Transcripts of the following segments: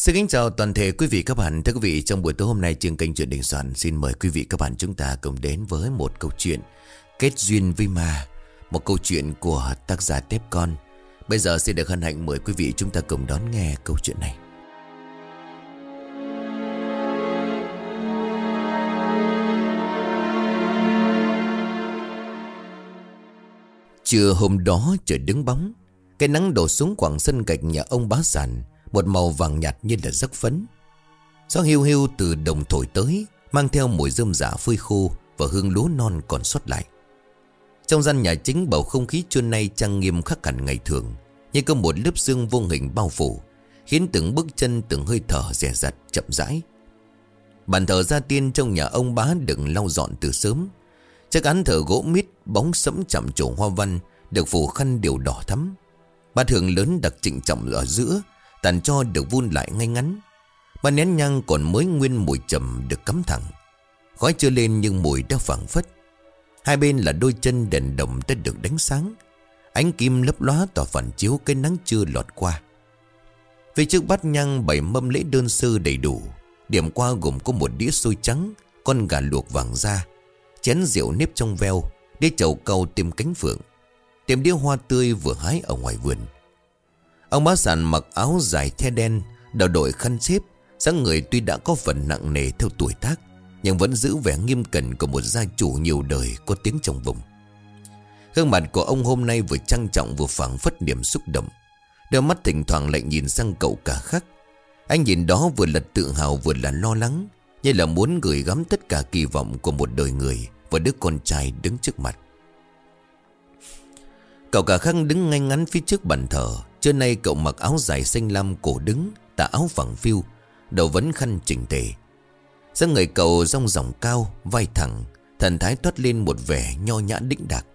Xin kính chào toàn thể quý vị các bạn. Thưa quý vị, trong buổi tối hôm nay trên kênh Chuyện Đình Soạn xin mời quý vị các bạn chúng ta cùng đến với một câu chuyện Kết duyên với ma, một câu chuyện của tác giả Tép Con. Bây giờ xin được hân hạnh mời quý vị chúng ta cùng đón nghe câu chuyện này. Trưa hôm đó trời đứng bóng Cái nắng đổ xuống khoảng sân gạch nhà ông bá sản một màu vàng nhạt như là giấc phấn. Gió hiu hiu từ đồng thổi tới, Mang theo mùi rơm giả phơi khô Và hương lúa non còn sót lại. Trong gian nhà chính bầu không khí trưa nay trang nghiêm khắc hẳn ngày thường, Như có một lớp xương vô hình bao phủ, Khiến từng bước chân từng hơi thở rẻ rặt chậm rãi. Bàn thờ gia tiên trong nhà ông bá đừng lau dọn từ sớm. Chiếc án thờ gỗ mít bóng sẫm chậm trổ hoa văn Được phủ khăn đều đỏ thắm. Bát hương lớn đặc trịnh trọng ở giữa Tàn cho được vun lại ngay ngắn. Ba nén nhang còn mới nguyên mùi trầm được cắm thẳng. Khói chưa lên nhưng mùi đã phảng phất. Hai bên là đôi chân đèn đồng đã được đánh sáng. Ánh kim lấp lóa tỏa phản chiếu cái nắng chưa lọt qua. Phía trước bát nhang bảy mâm lễ đơn sơ đầy đủ. Điểm qua gồm có một đĩa xôi trắng, Con gà luộc vàng da, Chén rượu nếp trong veo Đĩa chậu cầu tìm cánh phượng. Tìm đĩa hoa tươi vừa hái ở ngoài vườn. Ông bá sản mặc áo dài the đen Đầu đội khăn xếp, dáng người tuy đã có phần nặng nề theo tuổi tác, Nhưng vẫn giữ vẻ nghiêm cẩn của một gia chủ nhiều đời có tiếng trong vùng. Gương mặt của ông hôm nay vừa trang trọng vừa phảng phất niềm xúc động. Đôi mắt thỉnh thoảng lại nhìn sang cậu cả khắc Anh nhìn đó vừa là tự hào vừa là lo lắng, Như là muốn gửi gắm tất cả kỳ vọng của một đời người Và đứa con trai đứng trước mặt. Cậu cả khắc đứng ngay ngắn phía trước bàn thờ Trưa nay cậu mặc áo dài xanh lam cổ đứng, Tà áo phẳng phiu, Đầu vấn khăn chỉnh tề. Dáng người cậu rong ròng cao, Vai thẳng, Thần thái toát lên một vẻ nho nhã đĩnh đạc.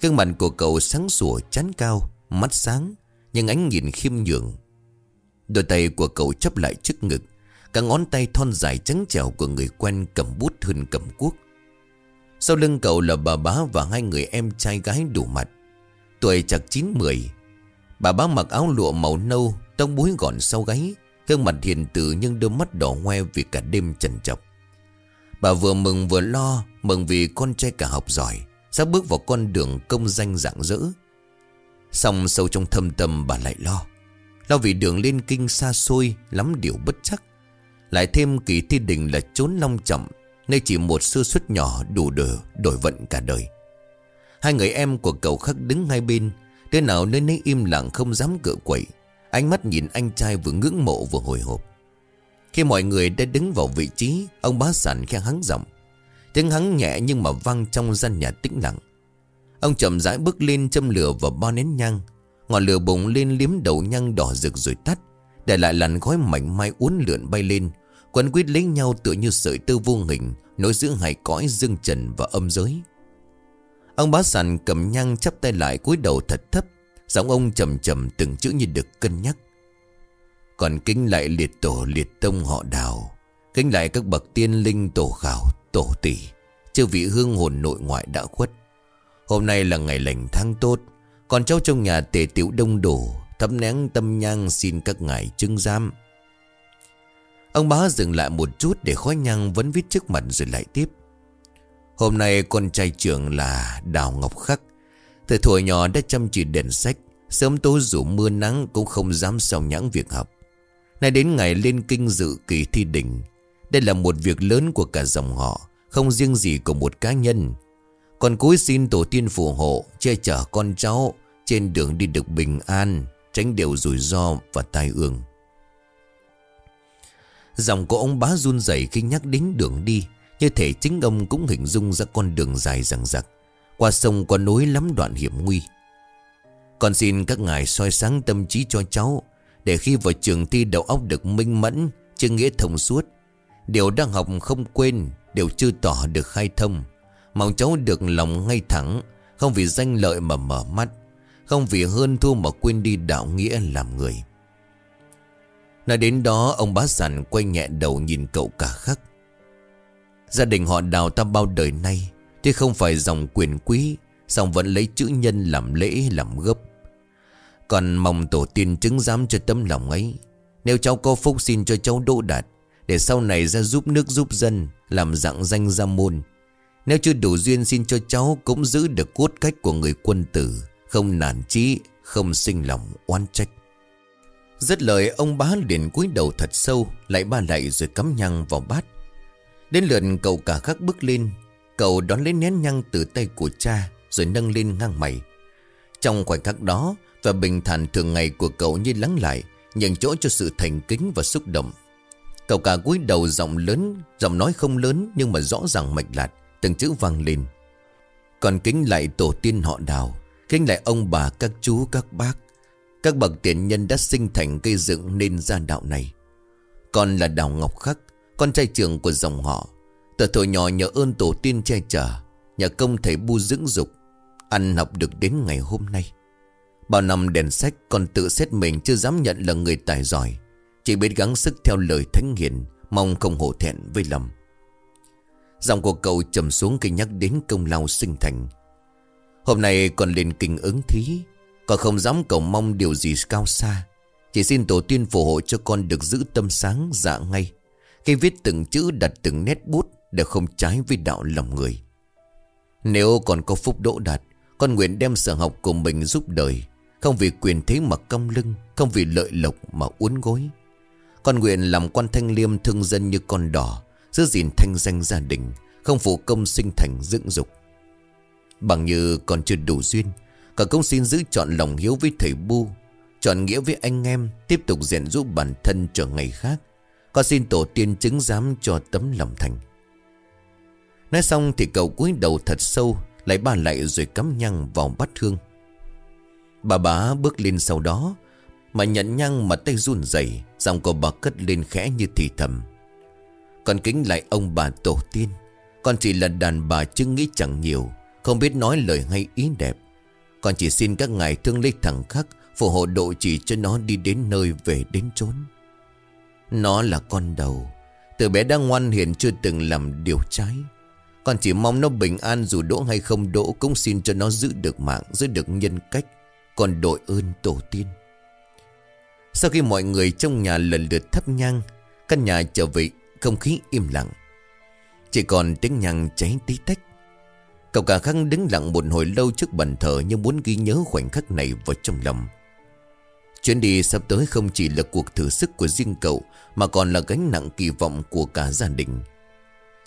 Gương mặt của cậu sáng sủa, chán cao, Mắt sáng, Nhưng ánh nhìn khiêm nhường. Đôi tay của cậu chấp lại trước ngực, Cả ngón tay thon dài trắng trẻo của người quen cầm bút hơn cầm cuốc. Sau lưng cậu là bà bá và hai người em trai gái đủ mặt. Tuổi chặt chín mười Bà bá mặc áo lụa màu nâu Tông búi gọn sau gáy, Gương mặt hiền tử nhưng đôi mắt đỏ hoe vì cả đêm trần chọc Bà vừa mừng vừa lo, Mừng vì con trai cả học giỏi, Sắp bước vào con đường công danh rạng rỡ Xong sâu trong thâm tâm bà lại lo Lo vì đường lên kinh xa xôi, Lắm điều bất chắc. Lại thêm kỳ thi đình là trốn long trọng, Nơi chỉ một sơ suất nhỏ đủ đờ đổi vận cả đời. Hai người em của cậu khắc đứng hai bên Đứa nào nơi nấy im lặng không dám cựa quậy. Ánh mắt nhìn anh trai vừa ngưỡng mộ vừa hồi hộp. Khi mọi người đã đứng vào vị trí, Ông bá sản khen hắng giọng. Tiếng hắng nhẹ nhưng mà vang trong gian nhà tĩnh lặng. Ông chậm rãi bước lên châm lửa vào bao nén nhang. Ngọn lửa bùng lên liếm đầu nhang đỏ rực rồi tắt. Để lại làn khói mảnh mai uốn lượn bay lên. Quấn quýt lấy nhau tựa như sợi tơ vô hình Nối giữa hai cõi dương trần và âm giới. Ông bá sàn cầm nhang chắp tay lại cúi đầu thật thấp, Giọng ông trầm trầm từng chữ như được cân nhắc. Còn kính lại liệt tổ liệt tông họ đào, Kính lại các bậc tiên linh tổ khảo, tổ tỷ, Chư vị hương hồn nội ngoại đã khuất. Hôm nay là ngày lành tháng tốt, Còn cháu trong nhà tề tiểu đông đủ Thấm nén tâm nhang xin các ngài chứng giam Ông bá dừng lại một chút để khói nhang vẫn viết trước mặt rồi lại tiếp. Hôm nay con trai trưởng là Đào Ngọc Khắc. Từ thuở nhỏ đã chăm chỉ đèn sách, Sớm tối dù mưa nắng cũng không dám sao nhãng việc học. Nay đến ngày lên kinh dự kỳ thi đỉnh, Đây là một việc lớn của cả dòng họ, Không riêng gì của một cá nhân. Còn cúi xin tổ tiên phù hộ, Che chở con cháu Trên đường đi được bình an, Tránh đều rủi ro và tai ương. Dòng của ông bá run rẩy khi nhắc đến đường đi. Như thể chính ông cũng hình dung ra con đường dài rằng rặc Qua sông, qua núi lắm đoạn hiểm nguy. Con xin các ngài soi sáng tâm trí cho cháu, Để khi vào trường thi đầu óc được minh mẫn Chứ nghĩa thông suốt. Điều đang học không quên, Điều chưa tỏ được khai thông. Mong cháu được lòng ngay thẳng, Không vì danh lợi mà mở mắt, Không vì hơn thua mà quên đi đạo nghĩa làm người. Nói đến đó, ông bá sản quay nhẹ đầu nhìn cậu cả khắc. Gia đình họ đào ta bao đời nay Tuy không phải dòng quyền quý, song vẫn lấy chữ nhân làm lễ, làm gấp. Còn mong tổ tiên chứng giám cho tấm lòng ấy. Nếu cháu có phúc xin cho cháu đỗ đạt, Để sau này ra giúp nước giúp dân, Làm dạng danh gia môn. Nếu chưa đủ duyên xin cho cháu, Cũng giữ được cốt cách của người quân tử, Không nản chí, Không sinh lòng oan trách. Rất lời, ông bá liền cúi đầu thật sâu, Lại ba lại rồi cắm nhang vào bát. Đến lượt cậu cả khắc bước lên, Cậu đón lấy nén nhang từ tay của cha, Rồi nâng lên ngang mày. Trong khoảnh khắc đó, Và bình thản thường ngày của cậu như lắng lại, Nhường chỗ cho sự thành kính và xúc động. Cậu cả cúi đầu giọng lớn, Giọng nói không lớn nhưng mà rõ ràng mạch lạc, Từng chữ vang lên. Còn kính lại tổ tiên họ đào, Kính lại ông bà, các chú, các bác. Các bậc tiền nhân đã sinh thành cây dựng nên ra đạo này. Còn là Đào Ngọc Khắc con trai trưởng của dòng họ. Từ tuổi nhỏ nhờ ơn tổ tiên che chở, nhà công thầy bu dưỡng dục, Ăn học được đến ngày hôm nay. Bao năm đèn sách còn tự xét mình chưa dám nhận là người tài giỏi, Chỉ biết gắng sức theo lời thánh hiền, Mong không hổ thẹn với lầm Giọng của cậu trầm xuống khi nhắc đến công lao sinh thành. Hôm nay còn lên kinh ứng thí Còn không dám cầu mong điều gì cao xa, Chỉ xin tổ tiên phù hộ cho con được giữ tâm sáng dạ ngay. Khi viết từng chữ, đặt từng nét bút đều không trái với đạo lòng người. Nếu còn có phúc đỗ đạt, Con nguyện đem sở học của mình giúp đời. Không vì quyền thế mà cong lưng, Không vì lợi lộc mà uốn gối. Con nguyện làm quan thanh liêm thương dân như con đỏ, Giữ gìn thanh danh gia đình, Không phụ công sinh thành dưỡng dục. Bằng như còn chưa đủ duyên, Cả công xin giữ chọn lòng hiếu với thầy Bu, Chọn nghĩa với anh em, Tiếp tục rèn giúp bản thân cho ngày khác. Con xin tổ tiên chứng giám cho tấm lòng thành. Nói xong thì cậu cúi đầu thật sâu, Lại ba lại rồi cắm nhang vào bát hương. Bà bá bước lên sau đó, Mà nhận nhang mà tay run rẩy, Giọng của bà cất lên khẽ như thì thầm. Con kính lại ông bà tổ tiên, Con chỉ là đàn bà chứ nghĩ chẳng nhiều, Không biết nói lời hay ý đẹp. Con chỉ xin các ngài thương lấy thẳng khắc Phù hộ độ chỉ cho nó đi đến nơi về đến chốn. Nó là con đầu. Từ bé đã ngoan hiền, chưa từng làm điều trái. Con chỉ mong nó bình an, dù đỗ hay không đỗ, Cũng xin cho nó giữ được mạng, Giữ được nhân cách, còn đội ơn tổ tiên. Sau khi mọi người trong nhà lần lượt thắp nhang, Căn nhà trở về, không khí im lặng. Chỉ còn tiếng nhang cháy tí tách. Cậu cả khăn đứng lặng một hồi lâu trước bàn thờ Như muốn ghi nhớ khoảnh khắc này vào trong lòng. Chuyến đi sắp tới không chỉ là cuộc thử sức của riêng cậu, Mà còn là gánh nặng kỳ vọng của cả gia đình.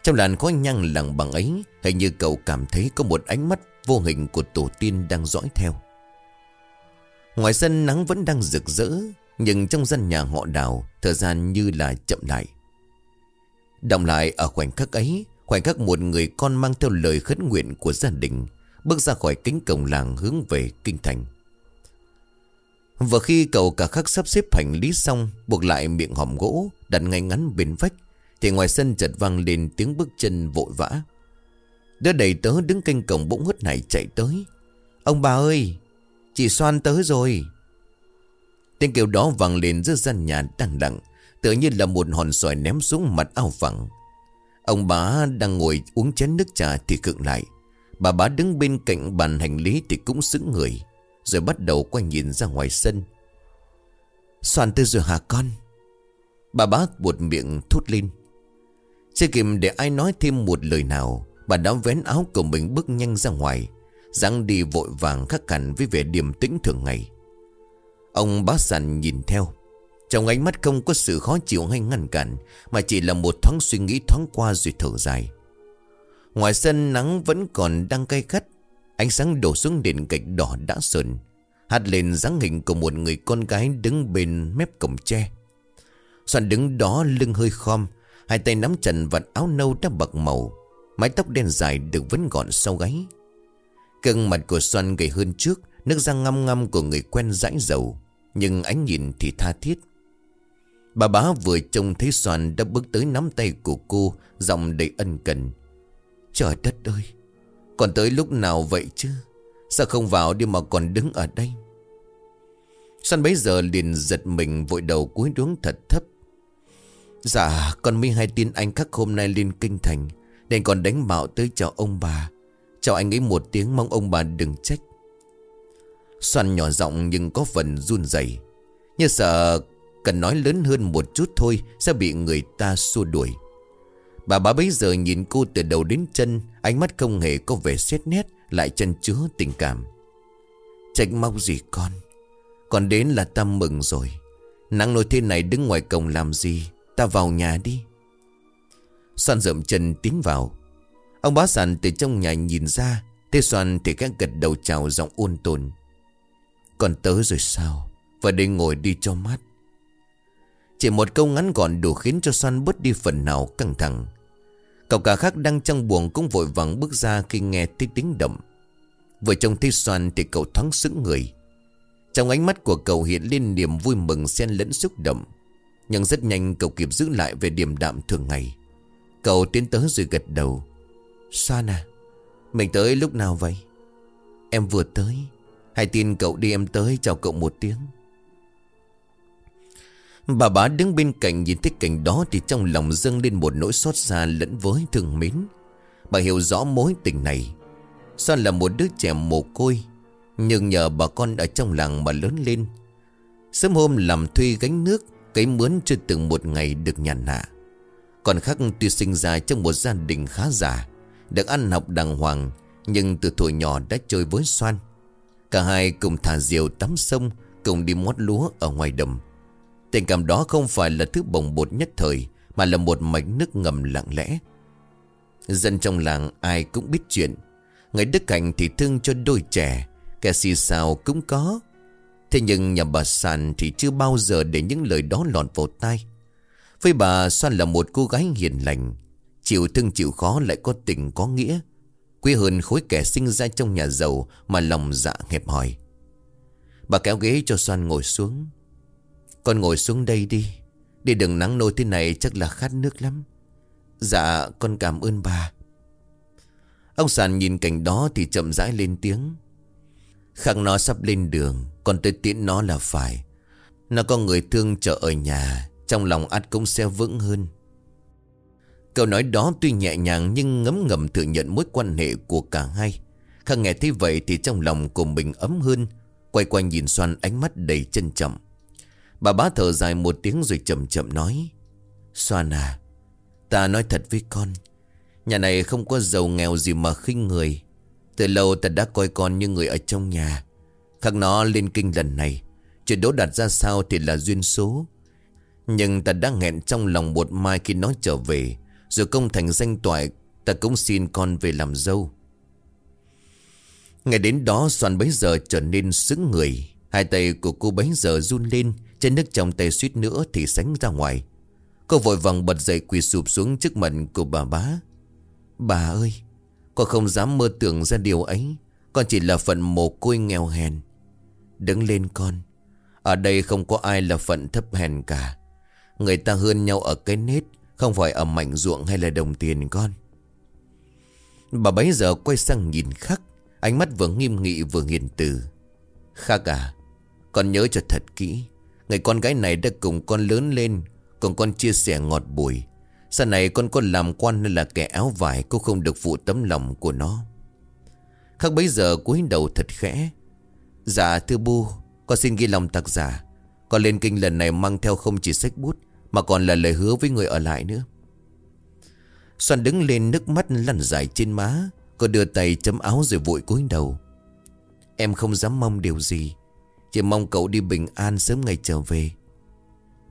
Trong làn khói nhăng lặng bằng ấy, Hình như cậu cảm thấy có một ánh mắt vô hình của tổ tiên đang dõi theo. Ngoài sân nắng vẫn đang rực rỡ, Nhưng trong dân nhà họ đào Thời gian như là chậm lại. Động lại ở khoảnh khắc ấy, Khoảnh khắc một người con mang theo lời khấn nguyện của gia đình, Bước ra khỏi cánh cổng làng hướng về kinh thành. Vừa khi cậu cả khắc sắp xếp hành lý xong, Buộc lại miệng hòm gỗ, Đặt ngay ngắn bên vách, Thì ngoài sân chợt vang lên tiếng bước chân vội vã. Đứa đầy tớ đứng canh cổng bỗng hứt này chạy tới. Ông bà ơi, Chị xoan tới rồi. Tiếng kêu đó vang lên giữa gian nhà đang lặng Tự nhiên là một hòn sỏi ném xuống mặt ao phẳng Ông bà đang ngồi uống chén nước trà thì cựng lại. Bà bá đứng bên cạnh bàn hành lý thì cũng sững người. Rồi bắt đầu quay nhìn ra ngoài sân. Soàn tới rồi hả con? Bà bác buột miệng thốt lên. Chưa kịp để ai nói thêm một lời nào, Bà đã vén áo của mình bước nhanh ra ngoài, dáng đi vội vàng khác hẳn với vẻ điềm tĩnh thường ngày. Ông bá sàn nhìn theo. Trong ánh mắt không có sự khó chịu hay ngăn cản, Mà chỉ là một thoáng suy nghĩ thoáng qua rồi thở dài. Ngoài sân nắng vẫn còn đang cay gắt Ánh sáng đổ xuống đền gạch đỏ đã sờn. Hạt lên dáng hình của một người con gái đứng bên mép cổng tre. Soạn đứng đó lưng hơi khom, Hai tay nắm chặt vạt áo nâu đã bạc màu. Mái tóc đen dài được vấn gọn sau gáy. Cơn mặt của Xuân gầy hơn trước, Nước răng ngăm ngăm của người quen rãi dầu, Nhưng ánh nhìn thì tha thiết. Bà bá vừa trông thấy Soàn đã bước tới nắm tay của cô, Giọng đầy ân cần. Trời đất ơi! Còn tới lúc nào vậy chứ? Sao không vào đi mà còn đứng ở đây? Săn bấy giờ liền giật mình, vội đầu cúi đuống thật thấp. Dạ con mới hay tin anh khắc hôm nay lên kinh thành, Nên còn đánh bạo tới chào ông bà. Chào anh ấy một tiếng, mong ông bà đừng trách. Xoan nhỏ giọng nhưng có phần run rẩy. Như sợ Cần nói lớn hơn một chút thôi, Sẽ bị người ta xua đuổi. Bà bá bấy giờ nhìn cô từ đầu đến chân, Ánh mắt không hề có vẻ xét nét, Lại chân chứa tình cảm. Trách mong gì con? Con đến là ta mừng rồi. Nắng nổi thế này đứng ngoài cổng làm gì? Ta vào nhà đi. Soan rậm chân tiến vào. Ông bá sàn từ trong nhà nhìn ra, Thế Soan thì các gật đầu chào giọng ôn tồn. Còn tớ rồi sao? Và đây ngồi đi cho mát. Chỉ một câu ngắn gọn đủ khiến cho Soan bớt đi phần nào căng thẳng. Cậu cả khác đang trong buồng cũng vội vàng bước ra khi nghe tiếng tiếng động. Vừa trông thấy Soan thì cậu thoáng sững người. Trong ánh mắt của cậu hiện lên niềm vui mừng xen lẫn xúc động. Nhưng rất nhanh cậu kịp giữ lại về điềm đạm thường ngày. Cậu tiến tới rồi gật đầu. Soan à Mình tới lúc nào vậy? Em vừa tới. Hãy tin cậu đi em tới chào cậu một tiếng. Bà bá đứng bên cạnh nhìn thấy cảnh đó Thì trong lòng dâng lên một nỗi xót xa lẫn với thương mến. Bà hiểu rõ mối tình này. Soan là một đứa trẻ mồ côi, Nhưng nhờ bà con ở trong làng mà lớn lên. Sớm hôm làm thuê gánh nước, Cấy mướn chưa từng một ngày được nhàn hạ Còn khác tuy sinh ra trong một gia đình khá giả Được ăn học đàng hoàng, Nhưng từ tuổi nhỏ đã chơi với Soan Cả hai cùng thả diều tắm sông, Cùng đi mót lúa ở ngoài đầm. Tình cảm đó không phải là thứ bồng bột nhất thời, Mà là một mạch nước ngầm lặng lẽ. Dân trong làng ai cũng biết chuyện. Người Đức Hạnh thì thương cho đôi trẻ, Kẻ xì xào cũng có. Thế nhưng nhà bà Sàn thì chưa bao giờ để những lời đó lọt vào tai. Với bà Soan là một cô gái hiền lành, Chịu thương chịu khó lại có tình có nghĩa Quý hơn khối kẻ sinh ra trong nhà giàu Mà lòng dạ hẹp hòi. Bà kéo ghế cho Soan ngồi xuống. Con ngồi xuống đây đi. Để đừng nắng nôi thế này chắc là khát nước lắm. Dạ con cảm ơn bà. Ông Sàn nhìn cảnh đó thì chậm rãi lên tiếng. Khắc nó sắp lên đường Còn tôi tiễn nó là phải. Nó có người thương chờ ở nhà, Trong lòng ắt cũng sẽ vững hơn. Câu nói đó tuy nhẹ nhàng Nhưng ngấm ngầm thừa nhận mối quan hệ của cả hai. Khắc nghe thấy vậy thì trong lòng của mình ấm hơn, Quay quanh nhìn xoan ánh mắt đầy trân trọng. Bà bá thở dài một tiếng rồi chậm chậm nói Xoan à Ta nói thật với con, Nhà này không có giàu nghèo gì mà khinh người. Từ lâu ta đã coi con như người ở trong nhà. Khác nó lên kinh lần này, Chuyện đỗ đặt ra sao thì là duyên số. Nhưng ta đã nghẹn trong lòng một mai khi nó trở về, Rồi công thành danh toại, Ta cũng xin con về làm dâu. Ngày đến đó xoan bấy giờ trở nên sững người. Hai tay của cô bấy giờ run lên trên nước trong tay suýt nữa thì sánh ra ngoài. Cô vội vàng bật dậy quỳ sụp xuống trước mặt của bà bá. Bà ơi, Con không dám mơ tưởng ra điều ấy. Con chỉ là phận mồ côi nghèo hèn. Đứng lên con. Ở đây không có ai là phận thấp hèn cả. Người ta hơn nhau ở cái nết, Không phải ở mảnh ruộng hay là đồng tiền con. Bà bấy giờ quay sang nhìn khắc. Ánh mắt vừa nghiêm nghị vừa hiền từ. Khắc à Con nhớ cho thật kỹ. Người con gái này đã cùng con lớn lên, Cùng con chia sẻ ngọt bùi. Sau này con có làm quan nên là kẻ áo vải Cô không được phụ tấm lòng của nó. Khắc bấy giờ cúi đầu thật khẽ. Dạ thưa bu, Con xin ghi lòng tạc giả. Con lên kinh lần này mang theo không chỉ sách bút, Mà còn là lời hứa với người ở lại nữa. Xoan đứng lên nước mắt lăn dài trên má, Cô đưa tay chấm áo rồi vội cúi đầu. Em không dám mong điều gì. Chỉ mong cậu đi bình an sớm ngày trở về.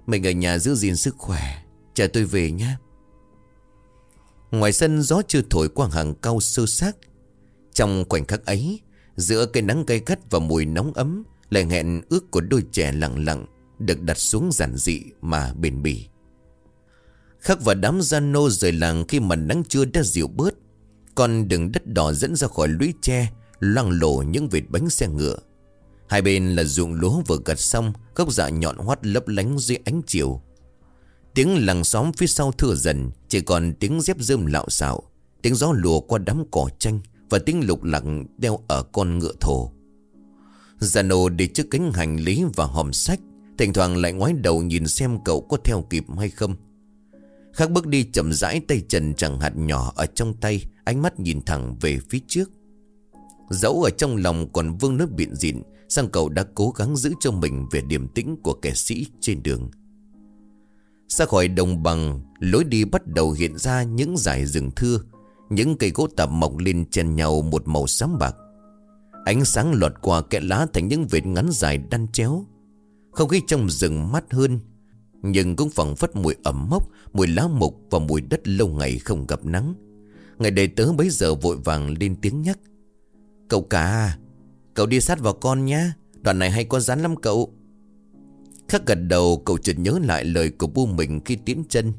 Mình ở nhà giữ gìn sức khỏe. Chờ tôi về nhé. Ngoài sân gió chưa thổi qua hàng cao sơ xác, Trong khoảnh khắc ấy Giữa cây nắng gay gắt và mùi nóng ấm Lại hẹn ước của đôi trẻ lặng lặng Được đặt xuống giản dị mà bền bỉ. Khắc và đám gian nô rời làng khi mà nắng trưa đã dịu bớt Con đường đất đỏ dẫn ra khỏi lũy tre Loang lổ những vệt bánh xe ngựa. Hai bên là ruộng lúa vừa gặt xong, Gốc dạ nhọn hoắt lấp lánh dưới ánh chiều. Tiếng làng xóm phía sau thưa dần, Chỉ còn tiếng dép rơm lạo xạo, Tiếng gió lùa qua đám cỏ tranh Và tiếng lục lặng đeo ở con ngựa thổ. Già nô đi trước cánh hành lý và hòm sách, Thỉnh thoảng lại ngoái đầu nhìn xem cậu có theo kịp hay không. Khác bước đi chậm rãi, tay trần chẳng hạt nhỏ ở trong tay, Ánh mắt nhìn thẳng về phía trước. Dẫu ở trong lòng còn vương nước biện dịn Sang cậu đã cố gắng giữ cho mình về điềm tĩnh của kẻ sĩ trên đường. Ra khỏi đồng bằng, Lối đi bắt đầu hiện ra những dải rừng thưa, Những cây gỗ tạp mọc lên chen nhau một màu xám bạc. Ánh sáng lọt qua kẽ lá thành những vệt ngắn dài đan chéo. Không khí trong rừng mát hơn, Nhưng cũng phẳng phất mùi ẩm mốc, Mùi lá mục và mùi đất lâu ngày không gặp nắng. Ngày đầy tớ bấy giờ vội vàng lên tiếng nhắc. Cậu cả Cậu đi sát vào con nhá. Đoạn này hay có rắn lắm cậu. Khắc gật đầu, cậu chợt nhớ lại lời của bu mình khi tiến chân.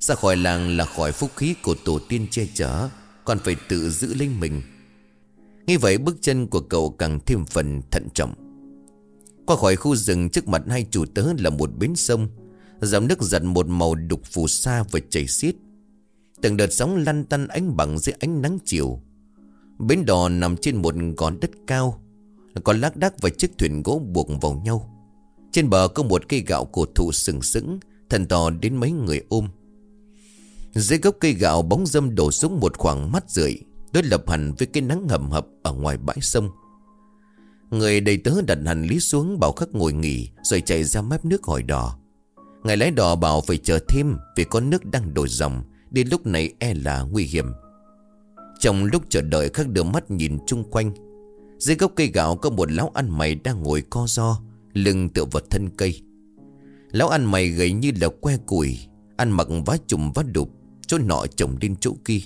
Ra khỏi làng là khỏi phúc khí của tổ tiên che chở, Còn phải tự giữ lấy mình. Nghe vậy, bước chân của cậu càng thêm phần thận trọng. Qua khỏi khu rừng, trước mặt hai chủ tớ là một bến sông. Dòng nước giật một màu đục phù sa và chảy xiết. Từng đợt sóng lăn tăn ánh bằng dưới ánh nắng chiều. Bến đò nằm trên một gòn đất cao, Còn lác đác và chiếc thuyền gỗ buộc vào nhau. Trên bờ có một cây gạo cổ thụ sừng sững, Thần to đến mấy người ôm. Dưới gốc cây gạo bóng dâm đổ xuống một khoảng mắt rưỡi Đối lập hẳn với cái nắng hầm hập Ở ngoài bãi sông. Người đầy tớ đặt hành lý xuống Bảo khắc ngồi nghỉ, Rồi chạy ra mép nước hỏi đò. Ngài lái đò bảo phải chờ thêm Vì con nước đang đổi dòng, Đến lúc này e là nguy hiểm. Trong lúc chờ đợi, khắc đưa mắt nhìn chung quanh. Dưới gốc cây gạo có một lão ăn mày đang ngồi co do Lưng tựa vào thân cây. Lão ăn mày gầy như là que củi, Ăn mặc vá trùm vá đục, Chỗ nọ chồng lên chỗ kia.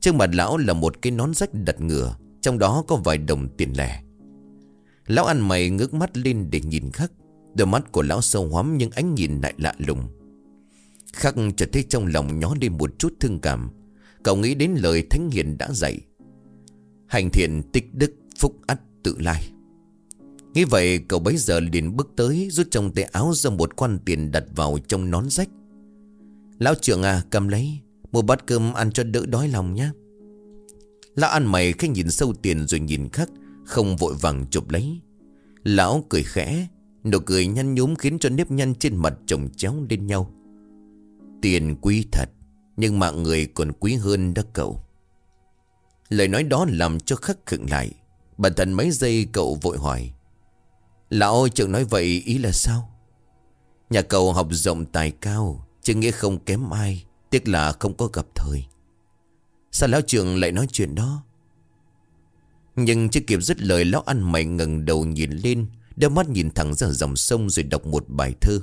Trước mặt lão là một cái nón rách đặt ngửa, Trong đó có vài đồng tiền lẻ. Lão ăn mày ngước mắt lên để nhìn khắc. Đôi mắt của lão sâu hoắm nhưng ánh nhìn lại lạ lùng. Khắc chợt thấy trong lòng nhó lên một chút thương cảm. Cậu nghĩ đến lời Thánh Hiền đã dạy. Hành thiện, tích đức, phúc ắt, tự lai. Nghĩ vậy, cậu bấy giờ liền bước tới, Rút trong tay áo ra một quan tiền đặt vào trong nón rách. Lão trưởng à cầm lấy, mua bát cơm ăn cho đỡ đói lòng nhé. Lão ăn mày khi nhìn sâu tiền rồi nhìn khắc, Không vội vàng chụp lấy. Lão cười khẽ, Nụ cười nhăn nhúm khiến cho nếp nhăn trên mặt chồng chéo lên nhau. Tiền quý thật. Nhưng mạng người còn quý hơn đó cậu. Lời nói đó làm cho khắc khựng lại. Bản thân mấy giây cậu vội hỏi, Lão trưởng nói vậy ý là sao? Nhà cậu học rộng tài cao, Chứ nghĩa không kém ai, Tiếc là không có gặp thời. Sao lão trưởng lại nói chuyện đó? Nhưng chưa kịp dứt lời, Lão ăn mày ngẩng đầu nhìn lên, đôi mắt nhìn thẳng ra dòng sông Rồi đọc một bài thơ.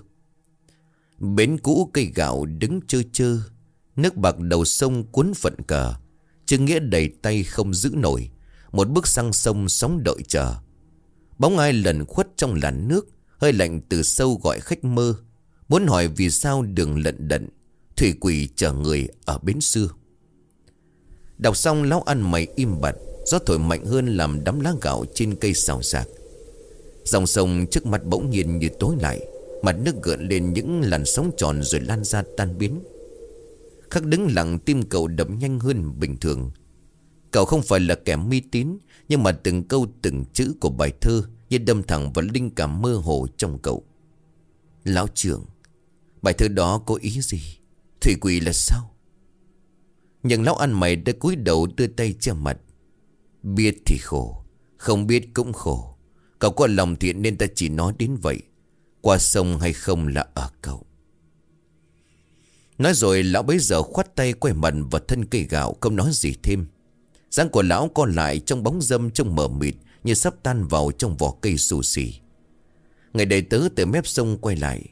Bến cũ cây gạo đứng chơ chơ Nước bạc đầu sông cuốn phận cờ. Trương nghĩa đầy tay không giữ nổi. Một bước sang sông sóng đợi chờ. Bóng ai lần khuất trong làn nước, Hơi lạnh từ sâu gọi khách mơ. Muốn hỏi vì sao đường lận đận, Thủy quỷ chờ người ở bến xưa. Đọc xong lão ăn mày im bặt, Gió thổi mạnh hơn làm đám lá gạo trên cây xào xạc. Dòng sông trước mặt bỗng nhiên như tối lại, Mặt nước gợn lên những làn sóng tròn rồi lan ra tan biến. Khắc đứng lặng tim cậu đập nhanh hơn bình thường. Cậu không phải là kẻ mi tín, Nhưng mà từng câu từng chữ của bài thơ Như đâm thẳng vào linh cảm mơ hồ trong cậu. Lão trưởng, Bài thơ đó có ý gì? Thủy quỷ là sao? Nhưng lão ăn mày đã cúi đầu đưa tay che mặt. Biết thì khổ, Không biết cũng khổ. Cậu có lòng thiện nên ta chỉ nói đến vậy. Qua sông hay không là ở cậu. Nói rồi lão bấy giờ khoát tay quay mặt vào thân cây gạo, Không nói gì thêm. Dáng của lão còn lại trong bóng dâm trong mờ mịt Như sắp tan vào trong vỏ cây xù xì. Ngày đầy tớ từ mép sông quay lại.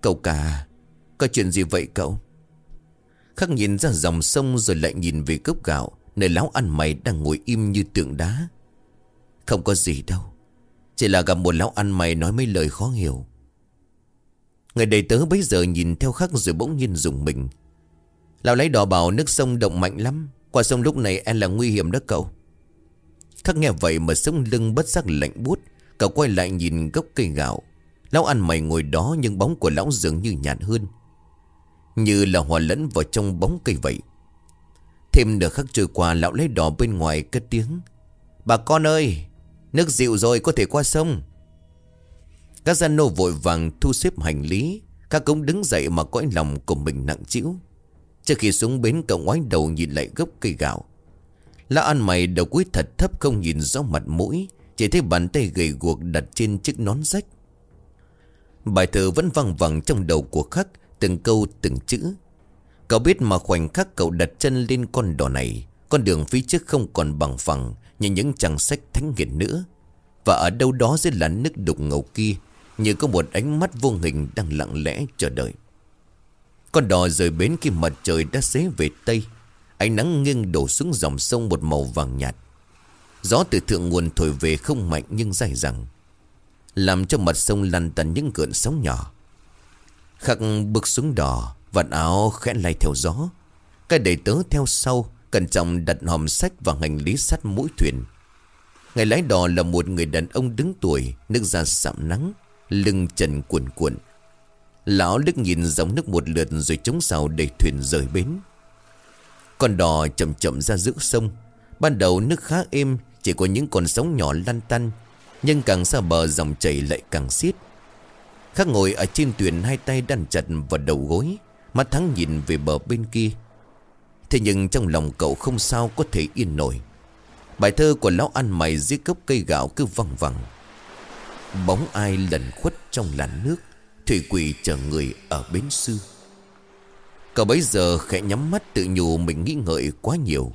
Cậu cả, Có chuyện gì vậy cậu? Khắc nhìn ra dòng sông rồi lại nhìn về cốc gạo, Nơi lão ăn mày đang ngồi im như tượng đá. Không có gì đâu, Chỉ là gặp một lão ăn mày nói mấy lời khó hiểu. Người đầy tớ bấy giờ nhìn theo khắc rồi bỗng nhiên dùng mình. Lão lấy đỏ bảo nước sông động mạnh lắm. Qua sông lúc này em là nguy hiểm đó cậu. Khắc nghe vậy mà sống lưng bất giác lạnh buốt. Cậu quay lại nhìn gốc cây gạo. Lão ăn mày ngồi đó nhưng bóng của lão dường như nhạt hơn. Như là hòa lẫn vào trong bóng cây vậy. Thêm nửa khắc trôi qua, lão lấy đỏ bên ngoài cất tiếng. Bà con ơi, Nước dịu rồi, có thể qua sông. Các gian nô vội vàng thu xếp hành lý. Các cũng đứng dậy mà cõi lòng của mình nặng chịu. Trước khi xuống bến, cậu ngoái đầu nhìn lại gốc cây gạo. Lão ăn mày đầu cuối thật thấp không nhìn rõ mặt mũi, Chỉ thấy bàn tay gầy guộc đặt trên chiếc nón rách. Bài thơ vẫn văng vẳng trong đầu của khắc, Từng câu, từng chữ. Cậu biết mà khoảnh khắc cậu đặt chân lên con đò này, Con đường phía trước không còn bằng phẳng Như những trang sách thánh nghiệt nữa. Và ở đâu đó dưới làn nước đục ngầu kia như có một ánh mắt vô hình đang lặng lẽ chờ đợi. Con đò rời bến khi mặt trời đã xế về Tây, Ánh nắng nghiêng đổ xuống dòng sông một màu vàng nhạt. Gió từ thượng nguồn thổi về không mạnh nhưng dài dẳng, Làm cho mặt sông lăn tăn những cơn sóng nhỏ. Khắc bước xuống đò, Vạt áo khẽ lay theo gió. Cái đầy tớ theo sau, Cẩn trọng đặt hòm sách và hành lý sắt mũi thuyền. Ngày lái đò là một người đàn ông đứng tuổi, Nước da sạm nắng. Lưng trần cuộn cuộn. Lão đức nhìn dòng nước một lượt Rồi chống sào để thuyền rời bến. Con đò chậm chậm ra giữa sông. Ban đầu nước khá êm, Chỉ có những con sóng nhỏ lăn tăn, Nhưng càng xa bờ dòng chảy lại càng xiết. Khác ngồi ở trên thuyền hai tay đan chặt vào đầu gối, Mắt thắng nhìn về bờ bên kia. Thế nhưng trong lòng cậu không sao có thể yên nổi. Bài thơ của lão ăn mày dưới cốc cây gạo cứ văng vẳng. Bóng ai lẩn khuất trong làn nước, Thủy quỷ chờ người ở bến sư. Cậu bấy giờ khẽ nhắm mắt tự nhủ mình nghĩ ngợi quá nhiều.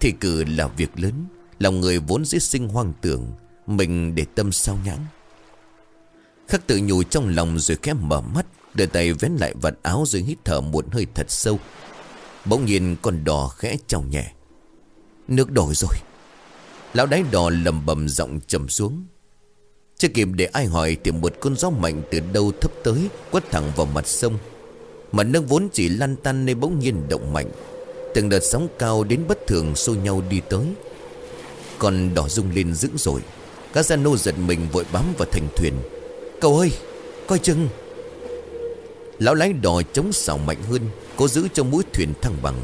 Thì cử là việc lớn, Lòng người vốn dễ sinh hoang tưởng, Mình để tâm sao nhãng. Khắc tự nhủ trong lòng rồi khẽ mở mắt, Đưa tay vén lại vạt áo rồi hít thở một hơi thật sâu. Bỗng nhiên con đò khẽ trong nhẹ. Nước đổi rồi. Lão đáy đò lầm bầm giọng trầm xuống. Chưa kịp để ai hỏi Thì một con gió mạnh từ đâu thấp tới, Quất thẳng vào mặt sông. Mặt nước vốn chỉ lăn tăn nên bỗng nhiên động mạnh. Từng đợt sóng cao đến bất thường xô nhau đi tới. Còn đỏ rung lên dữ rồi Các gia nô giật mình vội bám vào thành thuyền. Cậu ơi, Coi chừng. Lão lái đò chống xào mạnh hơn, Cố giữ cho mũi thuyền thăng bằng.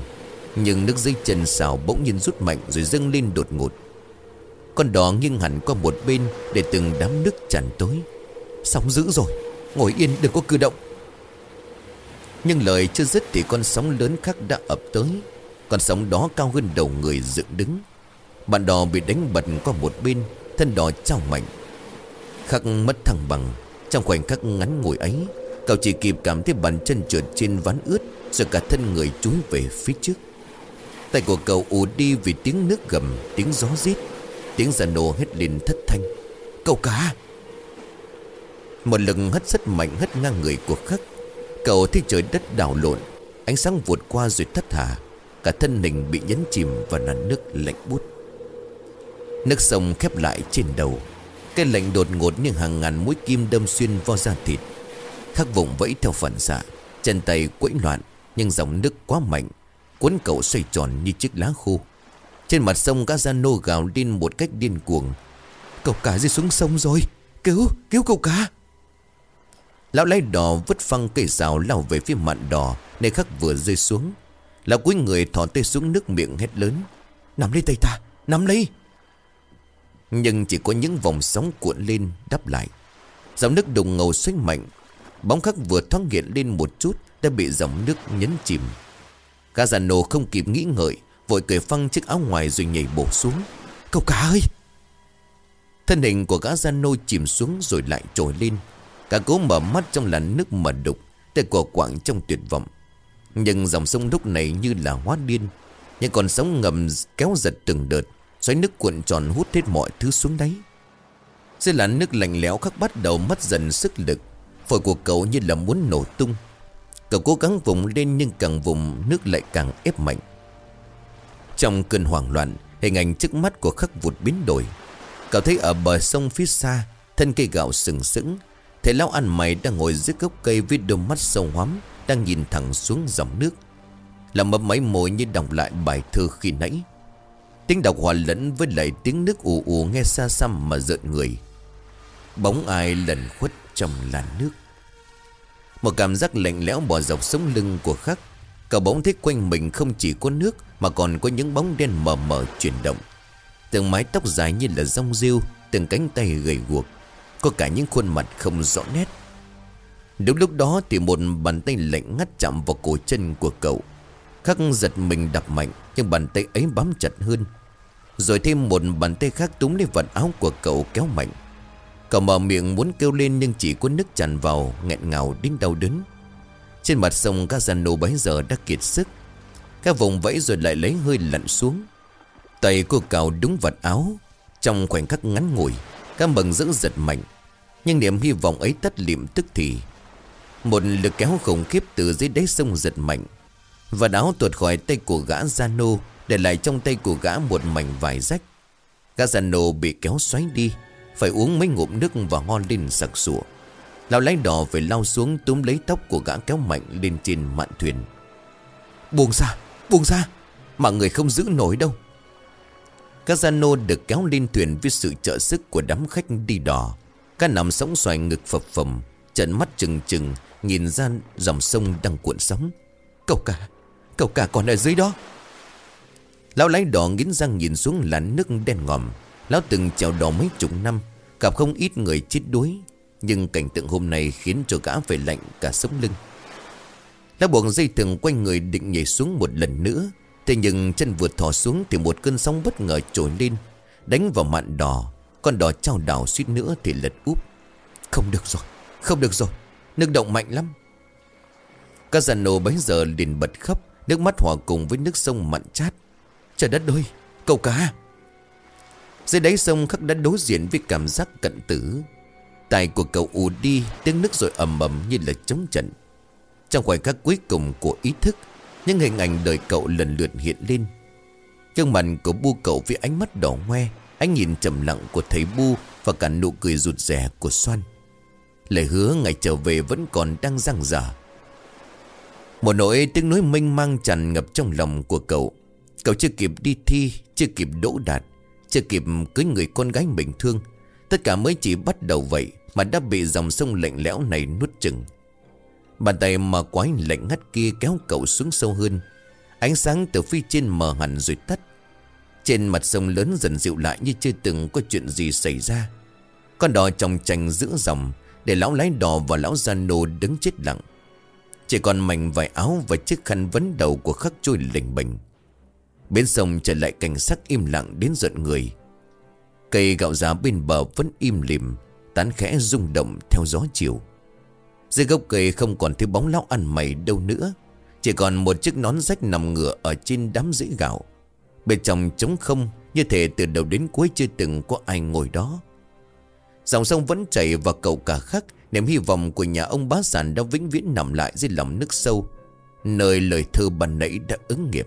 Nhưng nước dây chân xào bỗng nhiên rút mạnh Rồi dâng lên đột ngột. Con đò nghiêng hẳn qua một bên Để từng đám nước tràn tối Sóng dữ rồi, Ngồi yên đừng có cử động. Nhưng lời chưa dứt thì con sóng lớn khác đã ập tới. Con sóng đó cao hơn đầu người dựng đứng. Bạn đò bị đánh bật qua một bên, Thân đò trao mạnh. Khắc mất thăng bằng, Trong khoảnh khắc ngắn ngủi ấy, Cậu chỉ kịp cảm thấy bàn chân trượt trên ván ướt, Rồi cả thân người chúi về phía trước. Tay của cậu ù đi vì tiếng nước gầm, Tiếng gió rít. Tiếng già nổ hết lên thất thanh. Cậu cá Một lực hất rất mạnh, hất ngang người của khắc. Cậu thấy trời đất đảo lộn, Ánh sáng vụt qua rồi thất thả Cả thân hình bị nhấn chìm vào làn nước lạnh bút Nước sông khép lại trên đầu. Cái lạnh đột ngột như hàng ngàn mũi kim đâm xuyên vào da thịt. Khắc vùng vẫy theo phản xạ, Chân tay quẫy loạn, Nhưng dòng nước quá mạnh, Cuốn cậu xoay tròn như chiếc lá khô. Trên mặt sông các gia nô gào lên một cách điên cuồng. Cậu cá rơi xuống sông rồi? Cứu, cứu cậu cá Lão lái đò vứt phăng cây rào lao về phía mạn đò Nơi khắc vừa rơi xuống. Lão cuối người thò tay xuống nước miệng hét lớn Nắm lấy tay ta, nắm lấy! Nhưng chỉ có những vòng sóng cuộn lên đắp lại. Dòng nước đùng ngầu xoay mạnh Bóng khắc vừa thoáng hiện lên một chút Đã bị dòng nước nhấn chìm. Gazano không kịp nghĩ ngợi Vội cởi phăng chiếc áo ngoài rồi nhảy bổ xuống. Cậu cá ơi! Thân hình của gã gian nô chìm xuống rồi lại trồi lên. Cả cố mở mắt trong làn nước mờ đục, Tay của quảng trong tuyệt vọng. Nhưng dòng sông lúc này như là hóa điên Nhưng còn sóng ngầm kéo giật từng đợt, Xoáy nước cuộn tròn hút hết mọi thứ xuống đáy. Dưới làn nước lạnh lẽo khắc bắt đầu mất dần sức lực, Phổi của cậu như là muốn nổ tung. Cậu cố gắng vùng lên nhưng càng vùng nước lại càng ép mạnh. Trong cơn hoảng loạn, Hình ảnh trước mắt của khắc vụt biến đổi. Cậu thấy ở bờ sông phía xa, Thân cây gạo sừng sững. Thầy lão ăn mày đang ngồi dưới gốc cây Với đôi mắt sâu hoắm, Đang nhìn thẳng xuống dòng nước. Làm mấp máy môi như đọc lại bài thơ khi nãy. Tiếng đọc hòa lẫn với lại tiếng nước ù ù nghe xa xăm mà rợn người. Bóng ai lần khuất trong làn nước. Một cảm giác lạnh lẽo bỏ dọc sống lưng của khắc. Cậu bóng thấy quanh mình không chỉ có nước Mà còn có những bóng đen mờ mờ chuyển động. Từng mái tóc dài như là rong rêu, Từng cánh tay gầy guộc, Có cả những khuôn mặt không rõ nét. Đúng lúc đó thì một bàn tay lạnh ngắt chạm vào cổ chân của cậu. Khắc giật mình đập mạnh, Nhưng bàn tay ấy bám chặt hơn. Rồi thêm một bàn tay khác túm lấy vật áo của cậu kéo mạnh. Cậu mở miệng muốn kêu lên nhưng chỉ có nước tràn vào, nghẹn ngào đến đau đớn. Trên mặt sông Gazano bấy giờ đã kiệt sức. Các vùng vẫy rồi lại lấy hơi lặn xuống. Tay cô cào đúng vật áo, Trong khoảnh khắc ngắn ngủi, Các mừng dữ giật mạnh. Nhưng niềm hy vọng ấy tắt liệm tức thì, Một lực kéo khủng khiếp từ dưới đáy sông giật mạnh. Và áo tuột khỏi tay của gã Zano Để lại trong tay của gã một mảnh vải rách. Gã Zano bị kéo xoáy đi, Phải uống mấy ngụm nước và ngon lên sặc sụa. Lão lái đỏ phải lao xuống túm lấy tóc của gã kéo mạnh lên trên mạn thuyền Buông ra, buông ra Mà người không giữ nổi đâu Casano được kéo lên thuyền với sự trợ sức của đám khách đi đò. cá nằm sóng xoài ngực phập phồng, trận mắt trừng trừng, nhìn ra dòng sông đang cuộn sóng. Cậu cả, cậu cả còn ở dưới đó. Lão lái đò nghiến răng nhìn xuống làn nước đen ngòm. Lão từng chèo đò mấy chục năm, gặp không ít người chết đuối. Nhưng cảnh tượng hôm nay khiến cho gã phải lạnh cả sống lưng. Lão buộc dây thừng quanh người định nhảy xuống một lần nữa. Thế nhưng chân vượt thò xuống Thì một cơn sóng bất ngờ trồi lên Đánh vào mạn đỏ. Con đỏ trao đảo suýt nữa thì lật úp. Không được rồi, không được rồi Nước động mạnh lắm. Casano bấy giờ liền bật khóc Nước mắt hòa cùng với nước sông mặn chát. Trời đất ơi, câu cá Dưới đáy sông khắc đã đối diện với cảm giác cận tử. Tài của cậu ù đi, Tiếng nước rồi ầm ầm như là chống trận. Trong khoảnh khắc cuối cùng của ý thức, những hình ảnh đời cậu lần lượt hiện lên. Gương mặt của bu cậu với ánh mắt đỏ ngoe Ánh nhìn trầm lặng của thầy bu Và cả nụ cười rụt rè của Xoan Lời hứa ngày trở về vẫn còn đang răng rở Một nỗi tiếng nói mênh mang tràn ngập trong lòng của cậu. Cậu chưa kịp đi thi, Chưa kịp đỗ đạt, Chưa kịp cưới người con gái mình thương. Tất cả mới chỉ bắt đầu vậy. Mà đã bị dòng sông lạnh lẽo này nuốt chừng Bàn tay mà quái lạnh ngắt kia kéo cậu xuống sâu hơn. Ánh sáng từ phía trên mờ hẳn rồi tắt. Trên mặt sông lớn dần dịu lại như chưa từng có chuyện gì xảy ra. Con đò trong tranh giữa dòng Để lão lái đò và lão gia nô đứng chết lặng. Chỉ còn mảnh vải áo và chiếc khăn vấn đầu của khắc trôi lình bình Bên sông trở lại cảnh sắc im lặng đến giận người. Cây gạo giá bên bờ vẫn im lìm. Tán khẽ rung động theo gió chiều. Dưới gốc cây không còn thấy bóng lão ăn mày đâu nữa, Chỉ còn một chiếc nón rách nằm ngửa ở trên đám rễ gạo. Bên trong trống không, Như thể từ đầu đến cuối chưa từng có ai ngồi đó. Dòng sông vẫn chảy và cầu cả khắc, Niềm hy vọng của nhà ông bá sản đã vĩnh viễn nằm lại dưới lòng nước sâu, Nơi lời thơ bàn nãy đã ứng nghiệm.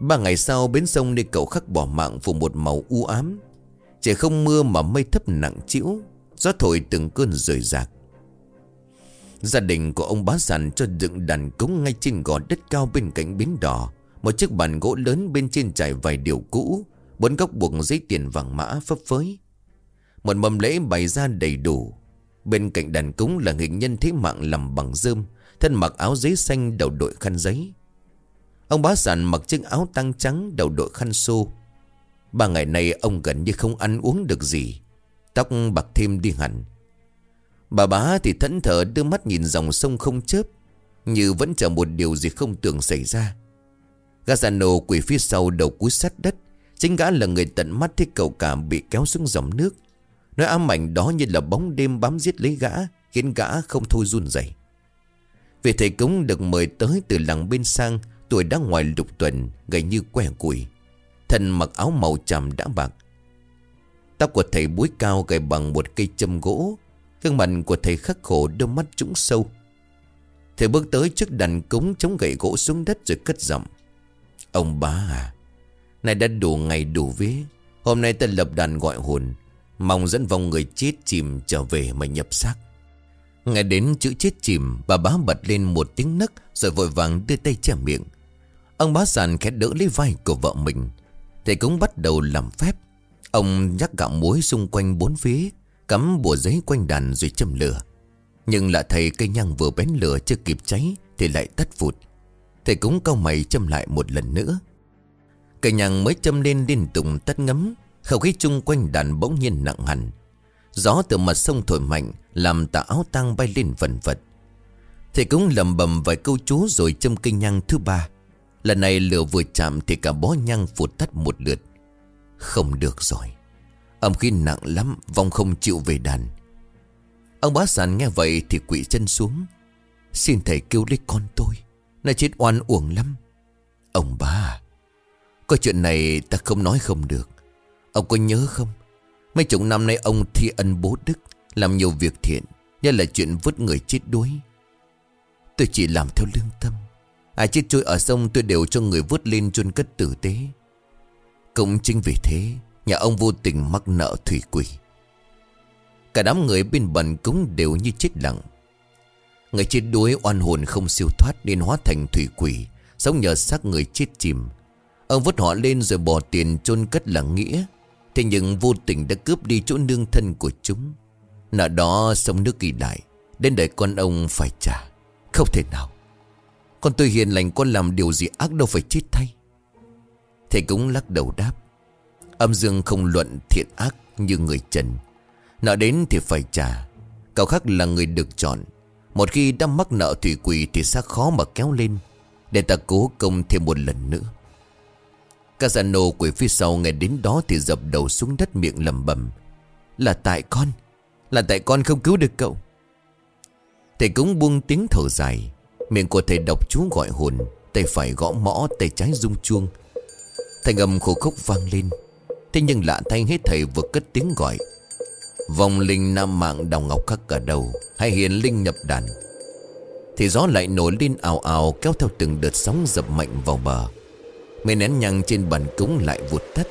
Ba ngày sau, bến sông nơi cậu khắc bỏ mạng phủ một màu u ám chỉ không mưa mà mây thấp nặng chĩu Gió thổi từng cơn rời rạc Gia đình của ông bá sản cho dựng đàn cúng ngay trên gò đất cao bên cạnh bến đỏ. Một chiếc bàn gỗ lớn bên trên trải vài điều cũ. Bốn góc buộc giấy tiền vàng mã phấp phới. Một mâm lễ bày ra đầy đủ. Bên cạnh đàn cúng là hình nhân thế mạng làm bằng rơm. Thân mặc áo giấy xanh đầu đội khăn giấy. Ông bá sản mặc chiếc áo tăng trắng đầu đội khăn xô. Ba ngày nay ông gần như không ăn uống được gì. Tóc bạc thêm đi hẳn. Bà bá thì thẫn thờ đưa mắt nhìn dòng sông không chớp, Như vẫn chờ một điều gì không tưởng xảy ra Gazano quỳ phía sau đầu cúi sát đất, Chính gã là người tận mắt thấy cậu cả bị kéo xuống dòng nước Nói ám ảnh đó như là bóng đêm bám giết lấy gã, Khiến gã không thôi run rẩy. Vì thầy cúng được mời tới từ làng bên sang, Tuổi đã ngoài lục tuần, Gầy như que củi Thân mặc áo màu trầm đã bạc. Tóc của thầy búi cao gầy bằng một cây châm gỗ, Gương mặt của thầy khắc khổ, đôi mắt trũng sâu. Thầy bước tới trước đàn cúng chống gậy gỗ xuống đất rồi cất giọng. Ông bá à Này đã đủ ngày đủ vế Hôm nay ta lập đàn gọi hồn, Mong dẫn vong người chết chìm trở về mà nhập xác. Nghe đến chữ chết chìm, Bà bá bật lên một tiếng nấc Rồi vội vàng đưa tay che miệng. Ông bá sàn khẽ đỡ lấy vai của vợ mình. Thầy cũng bắt đầu làm phép. Ông nhắc gạo muối xung quanh bốn phía, Cắm bùa giấy quanh đàn rồi châm lửa. Nhưng lạ thầy cây nhang vừa bén lửa chưa kịp cháy Thì lại tắt phụt. Thầy cũng cau mày châm lại một lần nữa. Cây nhang mới châm lên liên tục tắt ngấm, Không khí chung quanh đàn bỗng nhiên nặng hẳn. Gió từ mặt sông thổi mạnh, Làm tà áo tang bay lên vần vật. Thầy cũng lầm bầm vài câu chú Rồi châm cây nhang thứ ba. Lần này lửa vừa chạm Thì cả bó nhang phụt tắt một lượt. Không được rồi. Âm khí nặng lắm, Vong không chịu về đàn. Ông bá sản nghe vậy thì quỵ chân xuống. Xin thầy kêu lấy con tôi, Nó chết oan uổng lắm. Ông ba Có chuyện này ta không nói không được. Ông có nhớ không? Mấy chục năm nay ông thi ân bố đức, Làm nhiều việc thiện, nhất là chuyện vứt người chết đuối. Tôi chỉ làm theo lương tâm. Ai chết trôi ở sông tôi đều cho người vớt lên chôn cất tử tế. Cũng chính vì thế, Nhà ông vô tình mắc nợ thủy quỷ. Cả đám người bên bần cũng đều như chết lặng. Người chết đuối oan hồn không siêu thoát Nên hóa thành thủy quỷ, Sống nhờ xác người chết chìm. Ông vứt họ lên rồi bỏ tiền chôn cất là nghĩa. Thế nhưng vô tình đã cướp đi chỗ nương thân của chúng. Nợ đó sông nước kỳ đại Đến đời con ông phải trả. Không thể nào. Con tôi hiền lành con làm điều gì ác đâu phải chết thay. Thầy cũng lắc đầu đáp, Âm dương không luận thiện ác như người trần. Nợ đến thì phải trả. Cậu khác là người được chọn. Một khi đã mắc nợ thủy quỷ Thì xác khó mà kéo lên, Để ta cố công thêm một lần nữa. Casano quỷ phía sau, nghe đến đó Thì dập đầu xuống đất miệng lầm bầm Là tại con, Là tại con không cứu được cậu. Thầy cũng buông tiếng thở dài. Miệng của thầy đọc chú gọi hồn, Tay phải gõ mõ, Tay trái rung chuông. Thành âm khổ khốc vang lên. Thế nhưng lạ thay hết thầy vừa cất tiếng gọi. Vòng linh nam mạng đào ngọc khắc cả đầu Hay hiền linh nhập đàn. Thì gió lại nổi lên ào ào, Kéo theo từng đợt sóng dập mạnh vào bờ. Mấy nén nhang trên bàn cúng lại vụt tắt.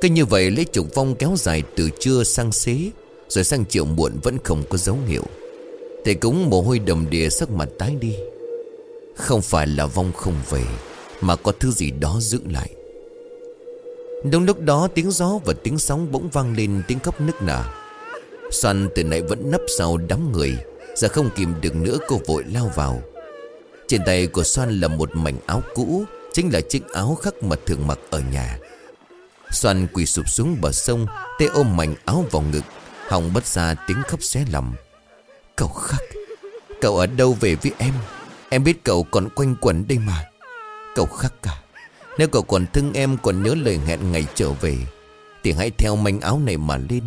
Cứ như vậy lấy trục vong kéo dài từ trưa sang xế, Rồi sang chiều muộn vẫn không có dấu hiệu. Thầy cúng mồ hôi đầm đìa sắc mặt tái đi. Không phải là vong không về, Mà có thứ gì đó giữ lại. Đúng lúc đó, tiếng gió và tiếng sóng bỗng vang lên tiếng khóc nức nở. Xoan từ nãy vẫn nấp sau đám người, Giờ không kìm được nữa cô vội lao vào. Trên tay của Xoan là một mảnh áo cũ, Chính là chiếc áo khắc mà thường mặc ở nhà. Xoan quỳ sụp xuống bờ sông, Tê ôm mảnh áo vào ngực Hồng bất ra tiếng khóc xé lòng Cậu khắc Cậu ở đâu về với em? Em biết cậu còn quanh quẩn đây mà. Cậu khắc cả. Nếu cậu còn thương em, còn nhớ lời hẹn ngày trở về, Thì hãy theo manh áo này mà lên.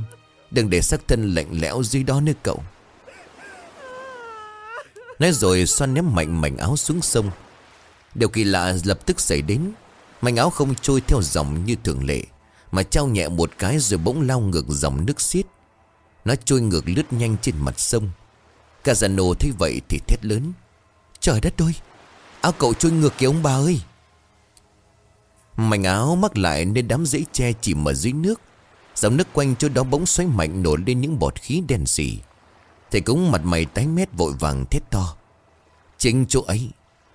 Đừng để sắc thân lạnh lẽo dưới đó nữa cậu. Nói rồi xoan ném mạnh mảnh áo xuống sông. Điều kỳ lạ lập tức xảy đến. Mảnh áo không trôi theo dòng như thường lệ, Mà trao nhẹ một cái rồi bỗng lao ngược dòng nước xiết. Nó trôi ngược lướt nhanh trên mặt sông. Casano thấy vậy thì thét lớn. Trời đất ơi, Áo cậu trôi ngược kìa ông bà ơi. Mảnh áo mắc lại nên đám rễ tre chìm ở dưới nước. Dòng nước quanh chỗ đó bỗng xoáy mạnh nổi lên những bọt khí đen xì. Thầy cũng mặt mày tái mét vội vàng thét to. Chính chỗ ấy,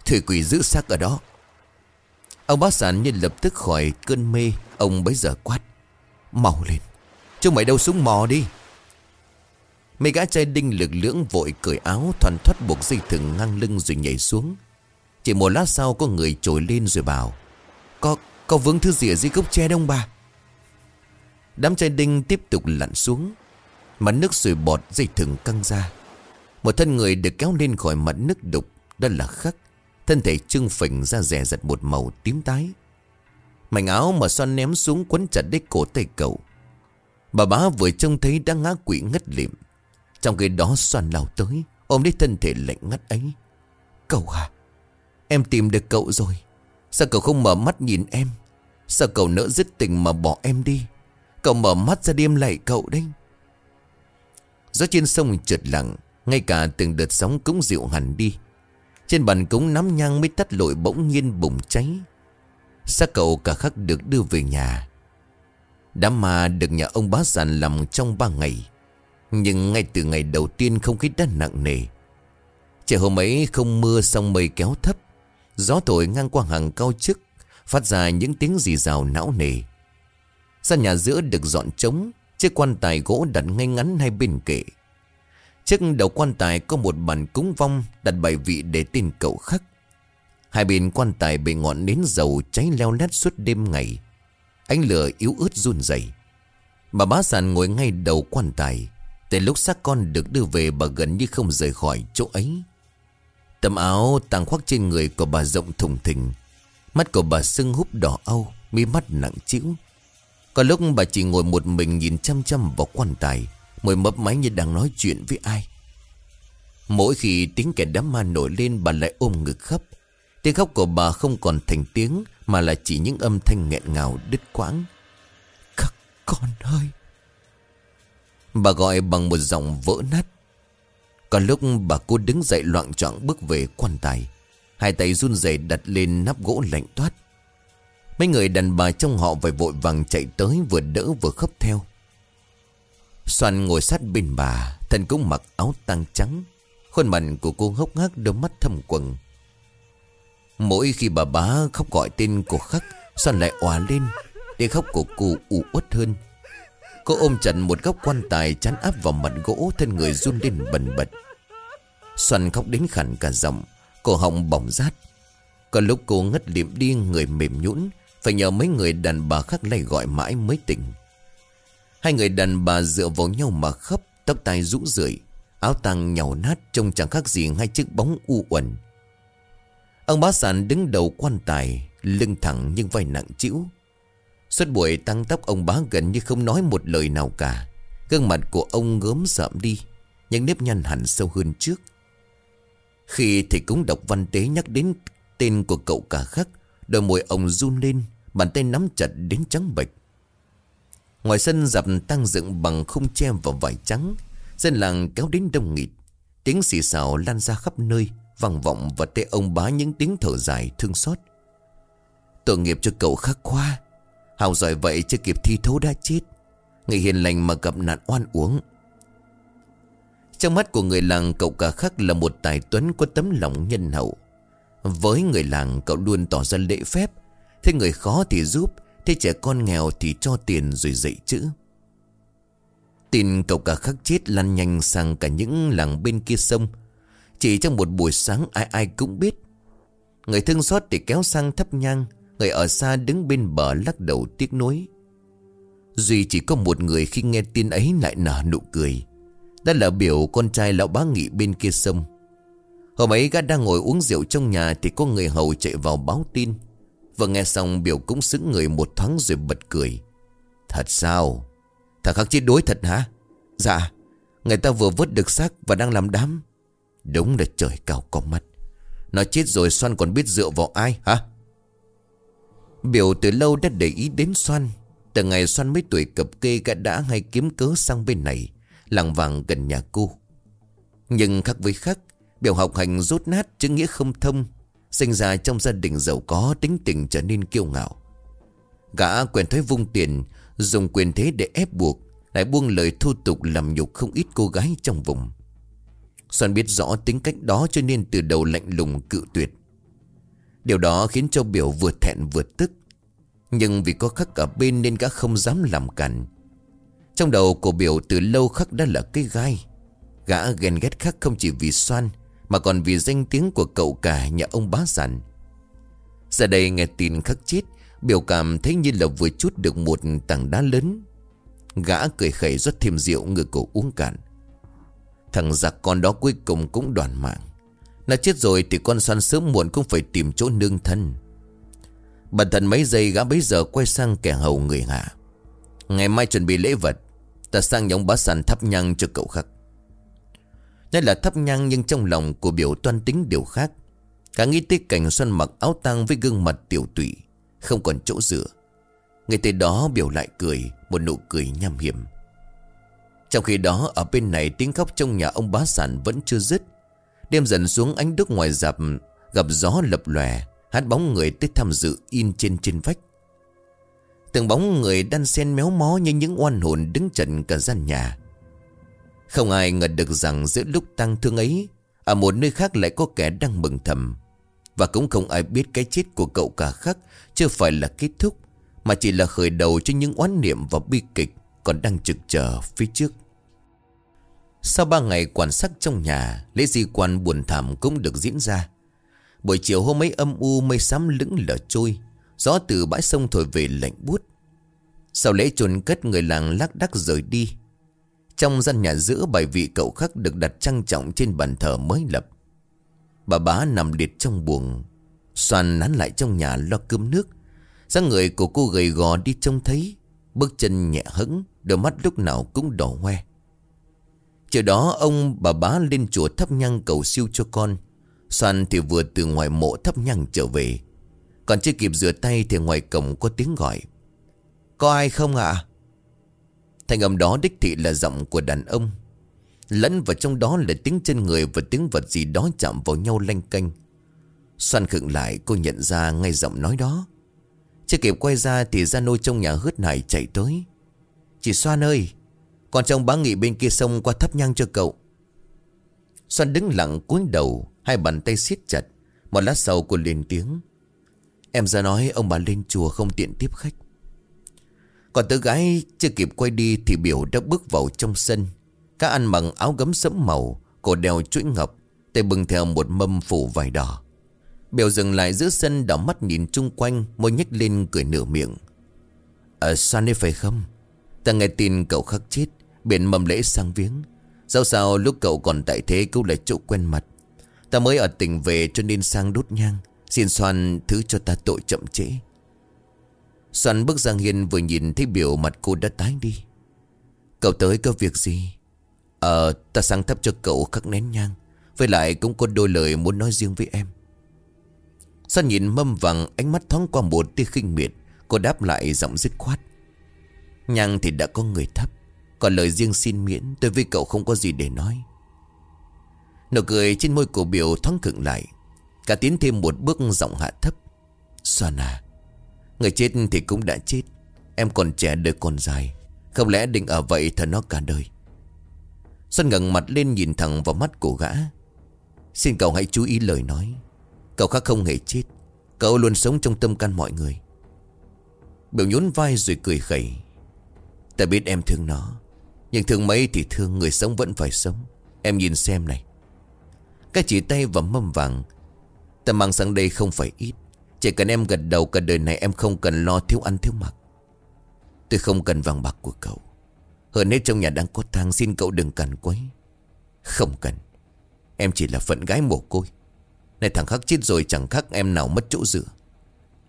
Thủy quỷ giữ xác ở đó. Ông bác sản nhân lập tức khỏi cơn mê, Ông bấy giờ quát. Mau lên, Chúng mày đâu xuống mò đi. Mấy gã trai đinh lực lưỡng vội cởi áo Thoàn thoát buộc dây thừng ngang lưng rồi nhảy xuống. Chỉ một lát sau có người trồi lên rồi bảo, Có có vướng thứ gì ở dưới gốc tre đông bà? Đám trai đinh tiếp tục lặn xuống. Mặt nước sủi bọt dây thừng căng ra. Một thân người được kéo lên khỏi mặt nước đục, Đó là khắc. Thân thể trưng phình ra rẻ giật một màu tím tái. Mảnh áo mà xoan ném xuống quấn chặt đích cổ tay cậu. Bà bá vừa trông thấy đang ngã quỷ ngất liệm trong khi đó xoan lao tới, Ôm lấy thân thể lạnh ngắt ấy. Cậu à Em tìm được cậu rồi. Sao cậu không mở mắt nhìn em? Sao cậu nỡ dứt tình mà bỏ em đi? Cậu mở mắt ra đêm lại cậu đấy. Gió trên sông trượt lặng, Ngay cả từng đợt sóng cũng dịu hẳn đi. Trên bàn cúng nắm nhang mới tắt lội bỗng nhiên bùng cháy. Xác cậu cả khắc được đưa về nhà? Đám ma được nhà ông bá giàn làm trong ba ngày. Nhưng ngay từ ngày đầu tiên không khí đã nặng nề. Trời hôm ấy không mưa xong mây kéo thấp. Gió thổi ngang qua hàng cao chức Phát ra những tiếng rì rào não nề. Gian nhà giữa được dọn trống, Chiếc quan tài gỗ đặt ngay ngắn hai bên kệ. Trước đầu quan tài có một bàn cúng vong Đặt bài vị để tin cậu khắc. Hai bên quan tài bị ngọn nến dầu cháy leo lét suốt đêm ngày. Ánh lửa yếu ớt run rẩy. Bà bá sàn ngồi ngay đầu quan tài. Từ lúc xác con được đưa về, bà gần như không rời khỏi chỗ ấy. Tấm áo tàng khoác trên người của bà rộng thùng thình. Mắt của bà sưng húp đỏ âu Mi mắt nặng chịu Có lúc bà chỉ ngồi một mình nhìn chăm chăm vào quan tài, Môi mấp máy như đang nói chuyện với ai. Mỗi khi tiếng kẻ đám ma nổi lên, bà lại ôm ngực khóc. Tiếng khóc của bà không còn thành tiếng, Mà là chỉ những âm thanh nghẹn ngào, đứt quãng. Các con ơi! Bà gọi bằng một giọng vỡ nát. Còn lúc bà cô đứng dậy loạn trọng bước về quan tài. Hai tay run rẩy đặt lên nắp gỗ lạnh toát. Mấy người đàn bà trong họ phải vội vàng chạy tới vừa đỡ vừa khóc theo. Soan ngồi sát bên bà, Thân cũng mặc áo tang trắng. Khuôn mặt của cô hốc hác đôi mắt thâm quầng. Mỗi khi bà bá khóc gọi tên của khắc, Soan lại òa lên Tiếng khóc của cô u uất hơn. Cô ôm chặt một góc quan tài chán áp vào mặt gỗ Thân người run lên bần bật. Xoan khóc đến khẳng cả giọng, Cổ họng bỏng rát. Có lúc cô ngất liệm đi, người mềm nhũn, Phải nhờ mấy người đàn bà khác lay gọi mãi mới tỉnh. Hai người đàn bà dựa vào nhau mà khóc, Tóc tai rũ rượi, Áo tàng nhàu nát trông chẳng khác gì hai chiếc bóng u uẩn. Ông bá sản đứng đầu quan tài, Lưng thẳng nhưng vai nặng chịu Suốt buổi tăng tóc ông bá gần như không nói một lời nào cả. Gương mặt của ông gớm rợm đi, Những nếp nhăn hẳn sâu hơn trước. Khi thầy cúng đọc văn tế nhắc đến tên của cậu cả khắc, Đôi môi ông run lên, Bàn tay nắm chặt đến trắng bệch. Ngoài sân dập tăng dựng bằng khung tre và vải trắng, Dân làng kéo đến đông nghịt. Tiếng xì xào lan ra khắp nơi, vang vọng và tê ông bá những tiếng thở dài thương xót. Tội nghiệp cho cậu khắc khoa Hào giỏi vậy chưa kịp thi thấu đã chết. Người hiền lành mà gặp nạn oan uống Trong mắt của người làng, cậu cả khắc là một tài tuấn có tấm lòng nhân hậu. Với người làng, cậu luôn tỏ ra lễ phép. Thế người khó thì giúp, Thế trẻ con nghèo thì cho tiền rồi dạy chữ. Tin cậu cả khắc chết lan nhanh sang cả những làng bên kia sông. Chỉ trong một buổi sáng, ai ai cũng biết. Người thương xót thì kéo sang thấp nhang. Người ở xa đứng bên bờ lắc đầu tiếc nuối. Duy chỉ có một người khi nghe tin ấy lại nở nụ cười. Đó là biểu con trai lão bá nghị bên kia sông. Hôm ấy gã đang ngồi uống rượu trong nhà Thì có người hầu chạy vào báo tin. Vừa nghe xong, biểu cũng xứng người một thoáng rồi bật cười. Thật sao? Thằng khắc chết đối thật hả? Dạ Người ta vừa vớt được xác và đang làm đám. Đúng là trời cao có mắt. Nó chết rồi, Xoan còn biết dựa vào ai, hả? Biểu từ lâu đã để ý đến Xoan Từ ngày Xoan mấy tuổi cập kê gã đã hay kiếm cớ sang bên này Làng vàng gần nhà cô. Nhưng khác với khác, Biểu học hành rốt nát chữ nghĩa không thông, Sinh ra trong gia đình giàu có, tính tình trở nên kiêu ngạo. Gã quen thói vung tiền, Dùng quyền thế để ép buộc, Lại buông lời thu tục làm nhục không ít cô gái trong vùng. Xoan biết rõ tính cách đó cho nên từ đầu lạnh lùng cự tuyệt. Điều đó khiến cho biểu vừa thẹn vừa tức. Nhưng vì có khắc ở bên nên gã không dám làm cản. Trong đầu của biểu từ lâu khắc đã là cái gai. Gã ghen ghét khắc không chỉ vì xoan Mà còn vì danh tiếng của cậu cả nhà ông bá sản. Giờ đây nghe tin khắc chết, Biểu cảm thấy như là vừa chút được một tảng đá lớn. Gã cười khẩy rót thêm rượu người cổ uống cạn. Thằng giặc con đó cuối cùng cũng đoàn mạng. Nó chết rồi thì con săn sớm muộn cũng phải tìm chỗ nương thân. Bản thân mấy giây, gã bấy giờ quay sang kẻ hầu người hạ. Ngày mai chuẩn bị lễ vật, Ta sang nhóm bá sàn thắp nhang cho cậu khắc Đây là thắp nhang nhưng trong lòng của biểu toan tính điều khác. Cả nghĩ tới cảnh Xuân mặc áo tang với gương mặt tiểu tụy, không còn chỗ dựa. Ngay tới đó biểu lại cười, Một nụ cười nham hiểm. Trong khi đó, ở bên này tiếng khóc trong nhà ông bá sản vẫn chưa dứt. Đêm dần xuống ánh đức ngoài dạp, Gặp gió lập lòe Hát bóng người tới tham dự in trên trên vách. Từng bóng người đan xen méo mó như những oan hồn đứng trận cả gian nhà. Không ai ngờ được rằng giữa lúc tăng thương ấy, Ở một nơi khác lại có kẻ đang mừng thầm. Và cũng không ai biết cái chết của cậu cả khắc chưa phải là kết thúc, Mà chỉ là khởi đầu cho những oán niệm và bi kịch Còn đang trực chờ phía trước. Sau ba ngày quan sát trong nhà, Lễ di quan buồn thảm cũng được diễn ra. Buổi chiều hôm ấy âm u mây xám lững lờ trôi, Gió từ bãi sông thổi về lạnh buốt. Sau lễ chôn cất, người làng lác đắc rời đi. Trong gian nhà giữa, bài vị cậu khắc được đặt trang trọng trên bàn thờ mới lập. Bà bá nằm liệt trong buồng xoan nán lại trong nhà lo cơm nước. Dáng người của cô gầy gò đi trông thấy, Bước chân nhẹ hững, Đôi mắt lúc nào cũng đỏ hoe. Chiều đó ông bà bá lên chùa thắp nhang cầu siêu cho con. Soan thì vừa từ ngoài mộ thắp nhang trở về. Còn chưa kịp rửa tay thì ngoài cổng có tiếng gọi. Có ai không ạ? À? Thành âm đó đích thị là giọng của đàn ông. Lẫn vào trong đó là tiếng chân người và tiếng vật gì đó chạm vào nhau lanh canh. Soan khựng lại, cô nhận ra ngay giọng nói đó. Chưa kịp quay ra thì ra nô trong nhà hớt này chạy tới. Chị Soan ơi còn trong bá nghị bên kia sông qua thắp nhang cho cậu. Xoan đứng lặng cúi đầu, Hai bàn tay siết chặt, Một lát sau cô lên tiếng. Em ra nói ông bà lên chùa không tiện tiếp khách. Còn tớ gái chưa kịp quay đi Thì biểu đã bước vào trong sân. Các ăn mặc áo gấm sẫm màu, Cổ đeo chuỗi ngọc, Tay bưng theo một mâm phủ vải đỏ. Biểu dừng lại giữa sân đảo mắt nhìn chung quanh Môi nhếch lên cười nửa miệng. Ờ sao đây phải không? Ta nghe tin cậu khắc chết. Biển mầm lễ sang viếng. Sao sao lúc cậu còn tại thế cũng là chỗ quen mặt. Ta mới ở tỉnh về cho nên sang đốt nhang. Xin Soan thứ cho ta tội chậm trễ. Soan bước ra hiên vừa nhìn thấy biểu mặt cô đã tái đi. Cậu tới có việc gì? Ờ ta sang thắp cho cậu khắc nén nhang. Với lại cũng có đôi lời muốn nói riêng với em. Soan nhìn mâm vàng, ánh mắt thoáng qua một tia khinh miệt. Cô đáp lại giọng dứt khoát. Nhang thì đã có người thắp. Còn lời riêng xin miễn, Tôi với cậu không có gì để nói. Nụ cười trên môi của biểu thoáng khựng lại. Cả tiến thêm một bước giọng hạ thấp. Soan à Người chết thì cũng đã chết. Em còn trẻ đời còn dài. Không lẽ định ở vậy thật nó cả đời? Xuân ngẩng mặt lên nhìn thẳng vào mắt của gã. Xin cậu hãy chú ý lời nói. Cậu khác không hề chết. Cậu luôn sống trong tâm can mọi người. Biểu nhún vai rồi cười khẩy. Ta biết em thương nó. Nhưng thương mấy thì thương, người sống vẫn phải sống. Em nhìn xem này. Cái chỉ tay và mâm vàng. Ta mang sang đây không phải ít. Chỉ cần em gật đầu cả đời này, em không cần lo thiếu ăn thiếu mặc. Tôi không cần vàng bạc của cậu. Hơn hết trong nhà đang có thang, xin cậu đừng cằn quấy. Không cần. Em chỉ là phận gái mồ côi. Này thằng khắc chết rồi, chẳng khác em nào mất chỗ dựa.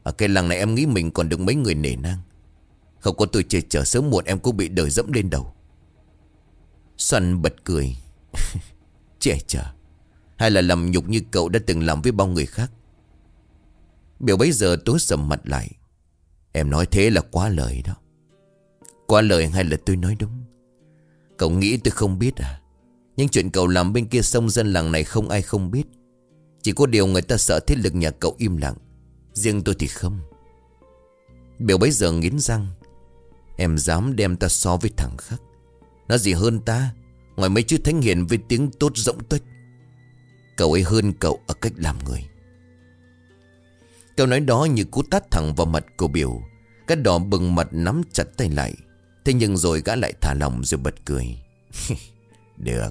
Ở cái làng này em nghĩ mình còn được mấy người nể nang. Không có tôi chơi chờ sớm muộn, em cũng bị đời dẫm lên đầu. Xuân bật cười. Trẻ chờ hay là làm nhục như cậu đã từng làm với bao người khác? Biểu bấy giờ tối sầm mặt lại. Em nói thế là quá lời đó. Quá lời hay là tôi nói đúng? Cậu nghĩ tôi không biết à? Nhưng chuyện cậu làm bên kia sông dân làng này không ai không biết. Chỉ có điều người ta sợ thế lực nhà cậu im lặng. Riêng tôi thì không. Biểu bấy giờ nghiến răng. Em dám đem ta so với thằng khác. Nó gì hơn ta? Ngoài mấy chữ thánh hiền với tiếng tốt rộng tuếch. Cậu ấy hơn cậu ở cách làm người. Câu nói đó như cú tát thẳng vào mặt của biểu. Cái đỏ bừng mặt nắm chặt tay lại. Thế nhưng rồi gã lại thả lòng rồi bật cười. Được.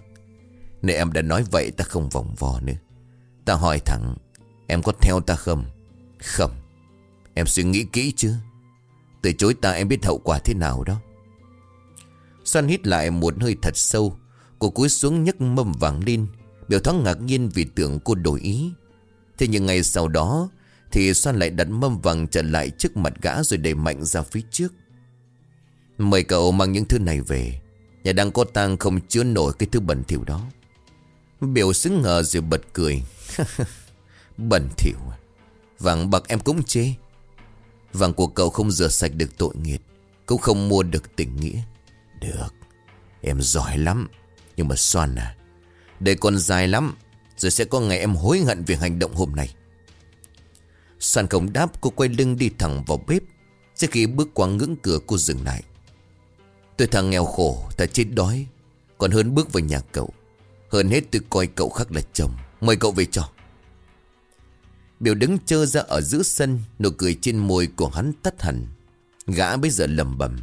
Nếu em đã nói vậy, ta không vòng vo nữa. Ta hỏi thẳng, Em có theo ta không? Không. Em suy nghĩ kỹ chứ. Từ chối ta, em biết hậu quả thế nào đó. Xoan hít lại một hơi thật sâu. Cô cúi xuống nhấc mâm vàng lên, Biểu thoáng ngạc nhiên vì tưởng cô đổi ý. Thế nhưng ngày sau đó, Thì Soan lại đặt mâm vàng trở lại trước mặt gã Rồi đẩy mạnh ra phía trước. Mời cậu mang những thứ này về. Nhà đang có tang không chứa nổi cái thứ bẩn thỉu đó. Biểu xứng ngờ rồi bật cười. Bẩn thỉu? À? Vàng bạc em cũng chê. Vàng của cậu không rửa sạch được tội nghiệt Cũng không mua được tình nghĩa. Được. Em giỏi lắm. Nhưng mà Soan à Đời còn dài lắm, Rồi sẽ có ngày em hối hận về hành động hôm nay. Soan không đáp, cô quay lưng đi thẳng vào bếp, Trước khi bước qua ngưỡng cửa cô dừng lại. Tôi thằng nghèo khổ, Ta chết đói. Còn hơn bước vào nhà cậu. Hơn hết tôi coi cậu khác là chồng. Mời cậu về cho Biểu đứng chơ ra ở giữa sân, Nụ cười trên môi của hắn tắt hẳn. Gã bây giờ lầm bầm.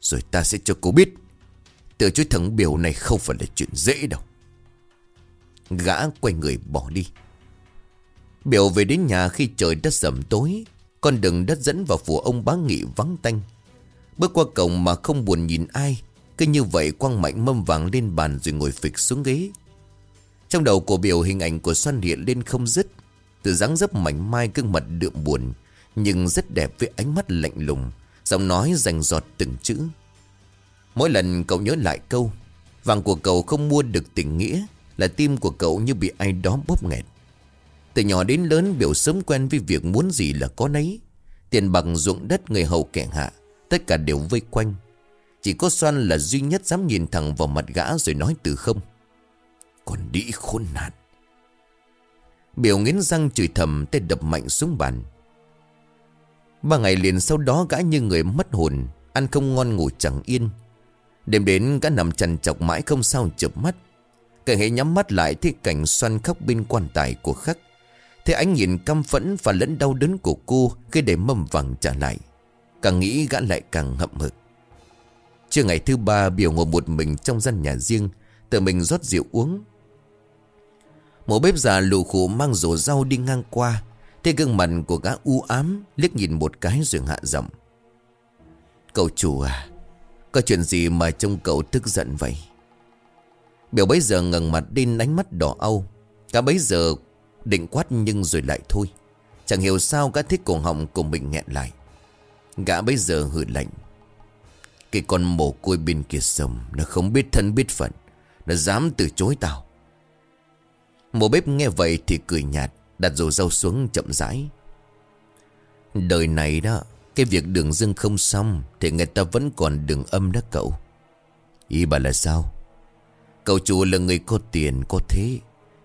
Rồi ta sẽ cho cô biết. Từ chối thằng biểu này không phải là chuyện dễ đâu. Gã quay người bỏ đi. Biểu về đến nhà khi trời đất sầm tối, Con đường đất dẫn vào phủ ông bá nghị vắng tanh. Bước qua cổng mà không buồn nhìn ai, Cứ như vậy quăng mạnh mâm vàng lên bàn rồi ngồi phịch xuống ghế. Trong đầu của biểu, hình ảnh của Xoan hiện lên không dứt. Từ dáng dấp mảnh mai gương mặt đượm buồn, Nhưng rất đẹp với ánh mắt lạnh lùng. Giọng nói rành giọt từng chữ. Mỗi lần cậu nhớ lại câu, Vàng của cậu không mua được tình nghĩa, Là tim của cậu như bị ai đó bóp nghẹt. Từ nhỏ đến lớn Biểu sớm quen với việc muốn gì là có nấy. Tiền bằng ruộng đất người hầu kẻ hạ, Tất cả đều vây quanh. Chỉ có Soan là duy nhất dám nhìn thẳng vào mặt gã rồi nói từ không. Còn đĩ khốn nạn. Biểu nghiến răng chửi thầm, tay đập mạnh xuống bàn. Ba ngày liền sau đó gã như người mất hồn, Ăn không ngon ngủ chẳng yên. Đêm đến gã nằm trần chọc mãi không sao chợp mắt. Cả hệ nhắm mắt lại thấy cảnh xoan khóc bên quan tài của khắc. Thế ánh nhìn căm phẫn và lẫn đau đớn của cô Khi để mầm vàng trả lại. Càng nghĩ gã lại càng hậm hực. Trưa ngày thứ ba, Biểu ngồi một mình trong gian nhà riêng, Tự mình rót rượu uống. Một bếp già lù khủ mang rổ rau đi ngang qua. Thế gương mặt của gã u ám liếc nhìn một cái rồi hạ giọng. Cậu chủ à Có chuyện gì mà trông cậu tức giận vậy? Biểu bấy giờ ngẩng mặt đi ánh mắt đỏ âu Cả bấy giờ định quát nhưng rồi lại thôi. Chẳng hiểu sao gã thích cổ họng của mình nghẹn lại. Gã bấy giờ hử lạnh. Cái con mồ côi bên kia sông Nó không biết thân biết phận. Nó dám từ chối tao. Mồ bếp nghe vậy thì cười nhạt. Đặt rổ rau xuống chậm rãi. Đời này đó, Cái việc đường dưng không xong Thì người ta vẫn còn đường âm đó cậu. Ý bà là sao? Cậu chủ là người có tiền, có thế.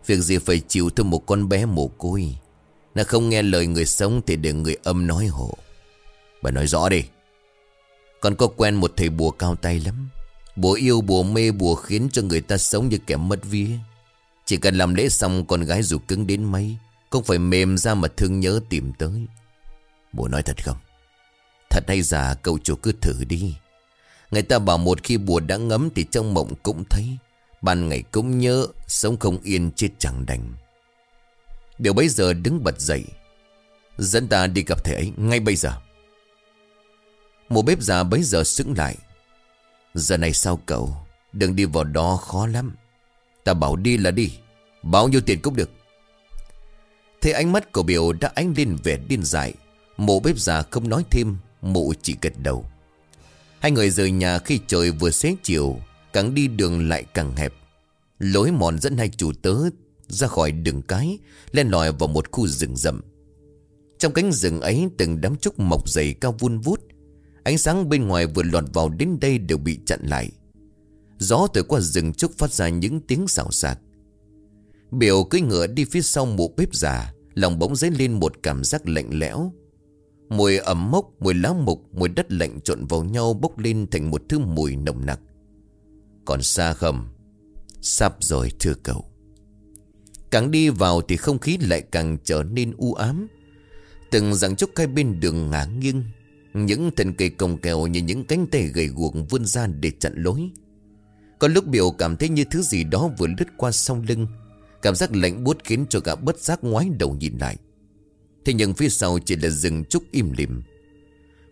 Việc gì phải chịu thêm một con bé mồ côi? Nó không nghe lời người sống Thì để người âm nói hộ. Bà nói rõ đi. Con có quen một thầy bùa cao tay lắm. Bùa yêu, bùa mê, bùa khiến cho người ta sống như kẻ mất vía. Chỉ cần làm lễ xong, con gái dù cứng đến mấy không phải mềm ra mà thương nhớ tìm tới. Bố nói thật không? Thật hay giả, cậu chủ cứ thử đi. Người ta bảo một khi bùa đã ngấm Thì trong mộng cũng thấy. Ban ngày cũng nhớ, Sống không yên chết chẳng đành. Điều bấy giờ đứng bật dậy. Dẫn ta đi gặp thầy ấy, ngay bây giờ. Một bếp già bấy giờ sững lại. Giờ này sao cậu? Đừng đi vào đó khó lắm. Ta bảo đi là đi. Bao nhiêu tiền cũng được. Thế ánh mắt của biểu đã ánh lên vẻ điên dại. Mụ bếp già không nói thêm Mụ chỉ gật đầu. Hai người rời nhà khi trời vừa xế chiều, Càng đi đường lại càng hẹp. Lối mòn dẫn hai chủ tớ Ra khỏi đường cái Lên lòi vào một khu rừng rậm. Trong cánh rừng ấy, Từng đám trúc mọc dày cao vun vút. Ánh sáng bên ngoài vừa lọt vào đến đây Đều bị chặn lại. Gió từ qua rừng trúc phát ra những tiếng xào xạc. Biểu cưỡi ngựa đi phía sau mụ bếp già Lòng bỗng dấy lên một cảm giác lạnh lẽo Mùi ẩm mốc, mùi lá mục, mùi đất lạnh trộn vào nhau bốc lên thành một thứ mùi nồng nặc. Còn xa không? Sắp rồi thưa cậu. Càng đi vào thì không khí lại càng trở nên u ám. Từng rằng chốc hai bên đường ngả nghiêng. Những thân cây cồng kèo như những cánh tay gầy guộc vươn ra để chặn lối. Có lúc biểu cảm thấy như thứ gì đó vừa lướt qua sau lưng. Cảm giác lạnh buốt khiến cho gã bất giác ngoái đầu nhìn lại. Thế nhưng phía sau chỉ là rừng trúc im lìm.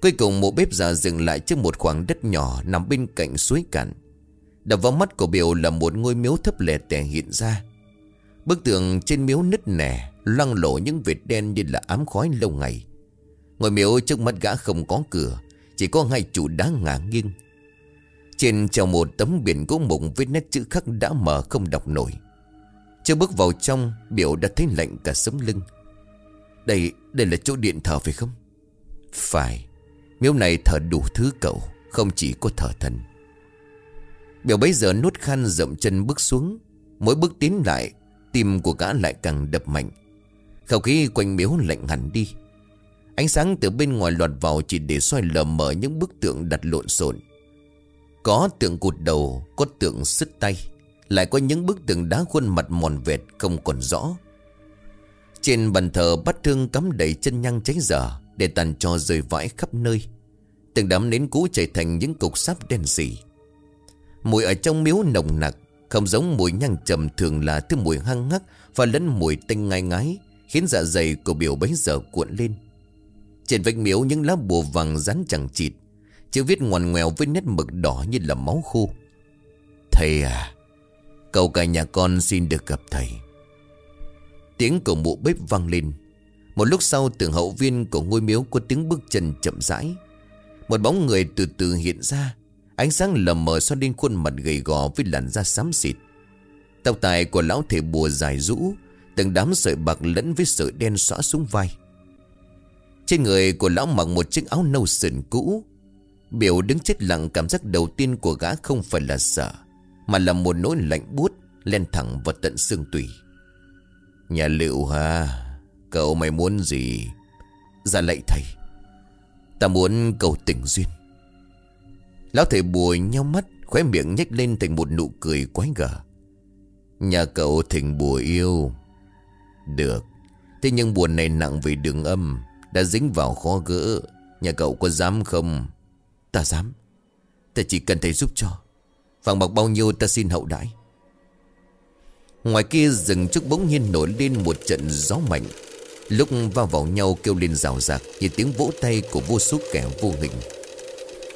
Cuối cùng một bếp già dừng lại trước một khoảng đất nhỏ nằm bên cạnh suối cạn. Đập vào mắt của Biểu là một ngôi miếu thấp lẻ tẻ hiện ra. Bức tường trên miếu nứt nẻ, Loang lộ những vệt đen như là ám khói lâu ngày. Ngôi miếu trước mắt gã không có cửa, Chỉ có hai trụ đá ngả nghiêng. Trên treo một tấm biển gỗ mộng với nét chữ khắc đã mở không đọc nổi chưa bước vào trong, Biểu đã thấy lạnh cả sống lưng. Đây đây là chỗ điện thờ phải không? Phải. Miếu này thờ đủ thứ cậu, Không chỉ có thờ thần. Biểu bấy giờ nuốt khăn dậm chân bước xuống. Mỗi bước tiến lại, Tim của gã lại càng đập mạnh. Khẩu khí quanh miếu lạnh hẳn đi. Ánh sáng từ bên ngoài lọt vào Chỉ để soi lờ mờ những bức tượng đặt lộn xộn. Có tượng cụt đầu, Có tượng sứt tay lại có những bức tường đá khuôn mặt mòn vẹt không còn rõ. Trên bàn thờ bắt thương cắm đầy chân nhang cháy dở Để tàn cho rơi vãi khắp nơi. Từng đám nến cũ chảy thành những cục sáp đen xỉ Mùi ở trong miếu nồng nặc, Không giống mùi nhang trầm thường là thứ mùi hăng hắc Và lẫn mùi tanh ngai ngái, Khiến dạ dày của biểu bấy giờ cuộn lên. Trên vách miếu những lá bùa vàng rắn chẳng chịt, Chữ viết ngoằn ngoèo với nét mực đỏ như là máu khô. Thầy à cầu cả nhà con xin được gặp thầy. Tiếng của mụ bếp vang lên. Một lúc sau từ hậu viên của ngôi miếu có tiếng bước chân chậm rãi. Một bóng người từ từ hiện ra, Ánh sáng lờ mờ xoa lên khuôn mặt gầy gò với làn da xám xịt. Tóc tài của lão thể bùa dài rũ, Từng đám sợi bạc lẫn với sợi đen xõa xuống vai. Trên người của lão mặc một chiếc áo nâu sườn cũ. Biểu đứng chết lặng cảm giác đầu tiên của gã không phải là sợ mà là một nỗi lạnh buốt Lên thẳng vào tận xương tủy. Nhà liệu ha Cậu mày muốn gì? Dạ lạy thầy. Ta muốn cầu tình duyên. Lão thầy bùi nhau mắt, Khóe miệng nhếch lên thành một nụ cười quái gở. Nhà cậu thỉnh bùa yêu. Được. Thế nhưng buồn này nặng vì đường âm, Đã dính vào khó gỡ. Nhà cậu có dám không? Ta dám. Ta chỉ cần thầy giúp cho. Vàng bạc bao nhiêu ta xin hậu đãi. Ngoài kia rừng trúc bỗng nhiên nổi lên một trận gió mạnh. Lúc va vào nhau kêu lên rào rạc Như tiếng vỗ tay của vô số kẻ vô hình.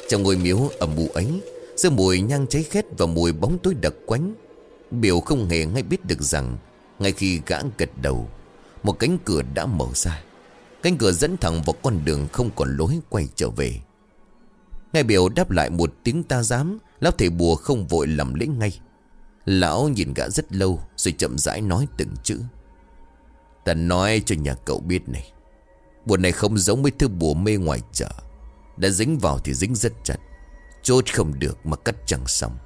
Trong ngôi miếu ẩm mù ấy, giữa mùi nhang cháy khét và mùi bóng tối đặc quánh, Biểu không hề ngay biết được rằng, Ngay khi gã gật đầu, Một cánh cửa đã mở ra. Cánh cửa dẫn thẳng vào con đường không còn lối quay trở về ngài biểu đáp lại một tiếng ta dám, Lão thầy bùa không vội làm lễ ngay. Lão nhìn gã rất lâu, Rồi chậm rãi nói từng chữ. Ta nói cho nhà cậu biết này, Bùa này không giống với thứ bùa mê ngoài chợ. Đã dính vào thì dính rất chặt, Chốt không được mà cắt chẳng xong.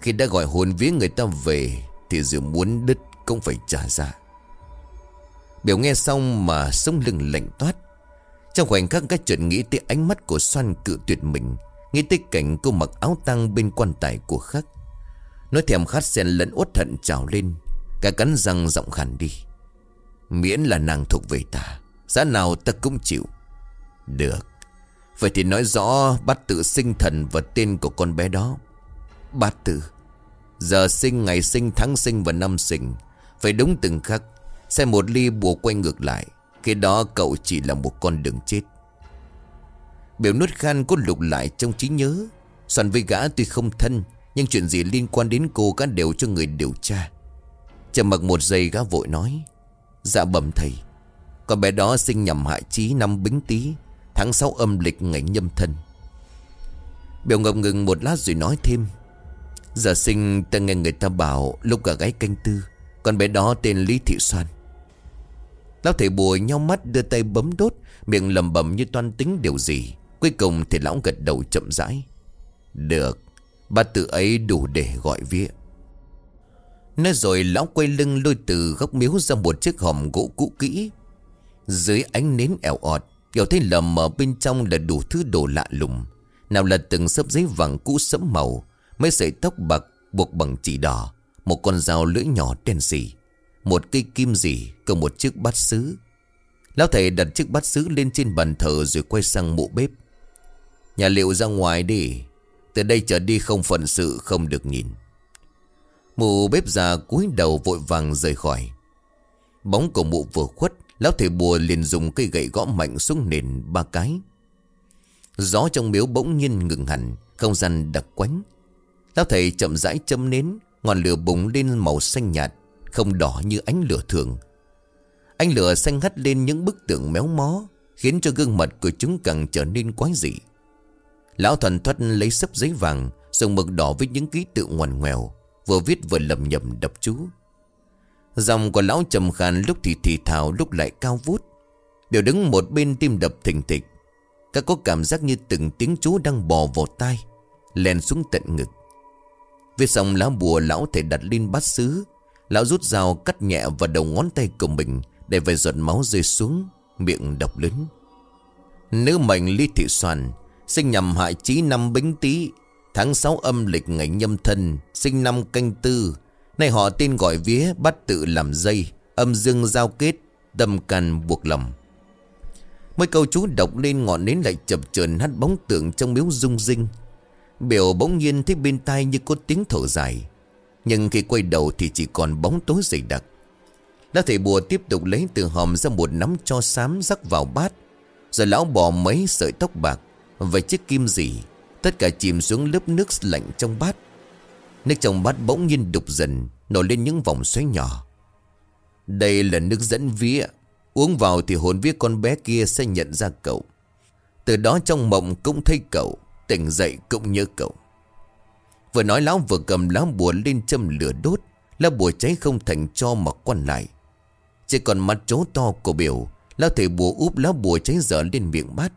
Khi đã gọi hồn vía người ta về, Thì dù muốn đứt cũng phải trả ra. Biểu nghe xong mà sống lưng lạnh toát trong khoảnh khắc các chuyện nghĩ tới ánh mắt của Xoan cự tuyệt mình Nghĩ tới cảnh cô mặc áo tăng bên quan tài của khắc Nói thèm khát sen lẫn uất thận trào lên Cả cắn răng giọng khàn đi. Miễn là nàng thuộc về ta Giá nào ta cũng chịu. Được Vậy thì nói rõ bát tự sinh thần và tên của con bé đó. Bát tự Giờ sinh, ngày sinh, tháng sinh và năm sinh Phải đúng từng khắc Xem một ly bùa quay ngược lại khi đó cậu chỉ là một con đường chết. Biểu nuốt khan có lục lại trong trí nhớ. Soạn với gã tuy không thân, Nhưng chuyện gì liên quan đến cô gã đều cho người điều tra. Chầm mặc một giây, gã vội nói Dạ bẩm thầy, Con bé đó sinh nhằm hại chí năm bính tý, Tháng 6 âm lịch ngày nhâm thân. Biểu ngập ngừng một lát rồi nói thêm, Giờ sinh, ta nghe người ta bảo Lúc cả gái canh tư, Con bé đó tên Lý Thị Soan. Lão thầy bùa nhau mắt đưa tay bấm đốt, Miệng lầm bầm như toan tính điều gì. Cuối cùng thì lão gật đầu chậm rãi. Được Ba tự ấy đủ để gọi vía. Nói rồi lão quay lưng lôi từ góc miếu ra một chiếc hòm gỗ cũ kỹ. Dưới ánh nến ẻo ọt, Kiểu thấy lầm ở bên trong là đủ thứ đồ lạ lùng. Nào là từng sấp giấy vàng cũ sẫm màu, Mấy sợi tóc bạc buộc bằng chỉ đỏ, Một con dao lưỡi nhỏ đen xì. Một cây kim gì Cùng một chiếc bát sứ Lão thầy đặt chiếc bát sứ lên trên bàn thờ Rồi quay sang mụ bếp. Nhà liệu ra ngoài đi. Từ đây trở đi không phận sự, không được nhìn. Mụ bếp già cúi đầu vội vàng rời khỏi. Bóng của mụ vừa khuất, Lão thầy bùa liền dùng cây gậy gõ mạnh xuống nền ba cái. Gió trong miếu bỗng nhiên ngừng hẳn, Không gian đặc quánh. Lão thầy chậm rãi châm nến, Ngọn lửa bùng lên màu xanh nhạt. Không đỏ như ánh lửa thường. Ánh lửa xanh hắt lên những bức tượng méo mó, Khiến cho gương mặt của chúng càng trở nên quái dị. Lão thần thoát lấy sấp giấy vàng, Dùng mực đỏ với những ký tự ngoằn ngoèo, Vừa viết vừa lầm nhầm đập chú. Dòng của lão trầm khàn lúc thì thì thào, lúc lại cao vút. Đều đứng một bên tim đập thình thịch. Các có cảm giác như từng tiếng chú đang bò vào tai, Lèn xuống tận ngực. Viết xong lá bùa, lão thể đặt lên bát sứ Lão rút dao cắt nhẹ vào đầu ngón tay của mình Để vài giọt máu rơi xuống Miệng độc lớn. Nữ mệnh Lý Thị Soàn, Sinh nhằm hại chí năm bính tý, Tháng 6 âm lịch ngày nhâm thân, Sinh năm canh tư. Nay họ tên gọi vía bắt tự làm dây, Âm dương giao kết, Tâm can buộc lòng. Mấy câu chú đọc lên ngọn nến lại chập chờn hát bóng tượng trong miếu rung rinh. Biểu bỗng nhiên thấy bên tai như có tiếng thở dài. Nhưng khi quay đầu thì chỉ còn bóng tối dày đặc. Lão thầy bùa tiếp tục lấy từ hòm ra một nắm cho xám rắc vào bát. Rồi lão bỏ mấy sợi tóc bạc Và chiếc kim gì Tất cả chìm xuống lớp nước lạnh trong bát. Nước trong bát bỗng nhiên đục dần, Nổi lên những vòng xoáy nhỏ. Đây là nước dẫn vía. Uống vào thì hồn vía con bé kia sẽ nhận ra cậu. Từ đó trong mộng cũng thấy cậu, Tỉnh dậy cũng nhớ cậu. Vừa nói lão vừa cầm lá bùa lên châm lửa đốt, Lá bùa cháy không thành cho mà quan lại. Chỉ còn mắt chố to của biểu Lão thầy bùa úp lá bùa cháy dở lên miệng bát.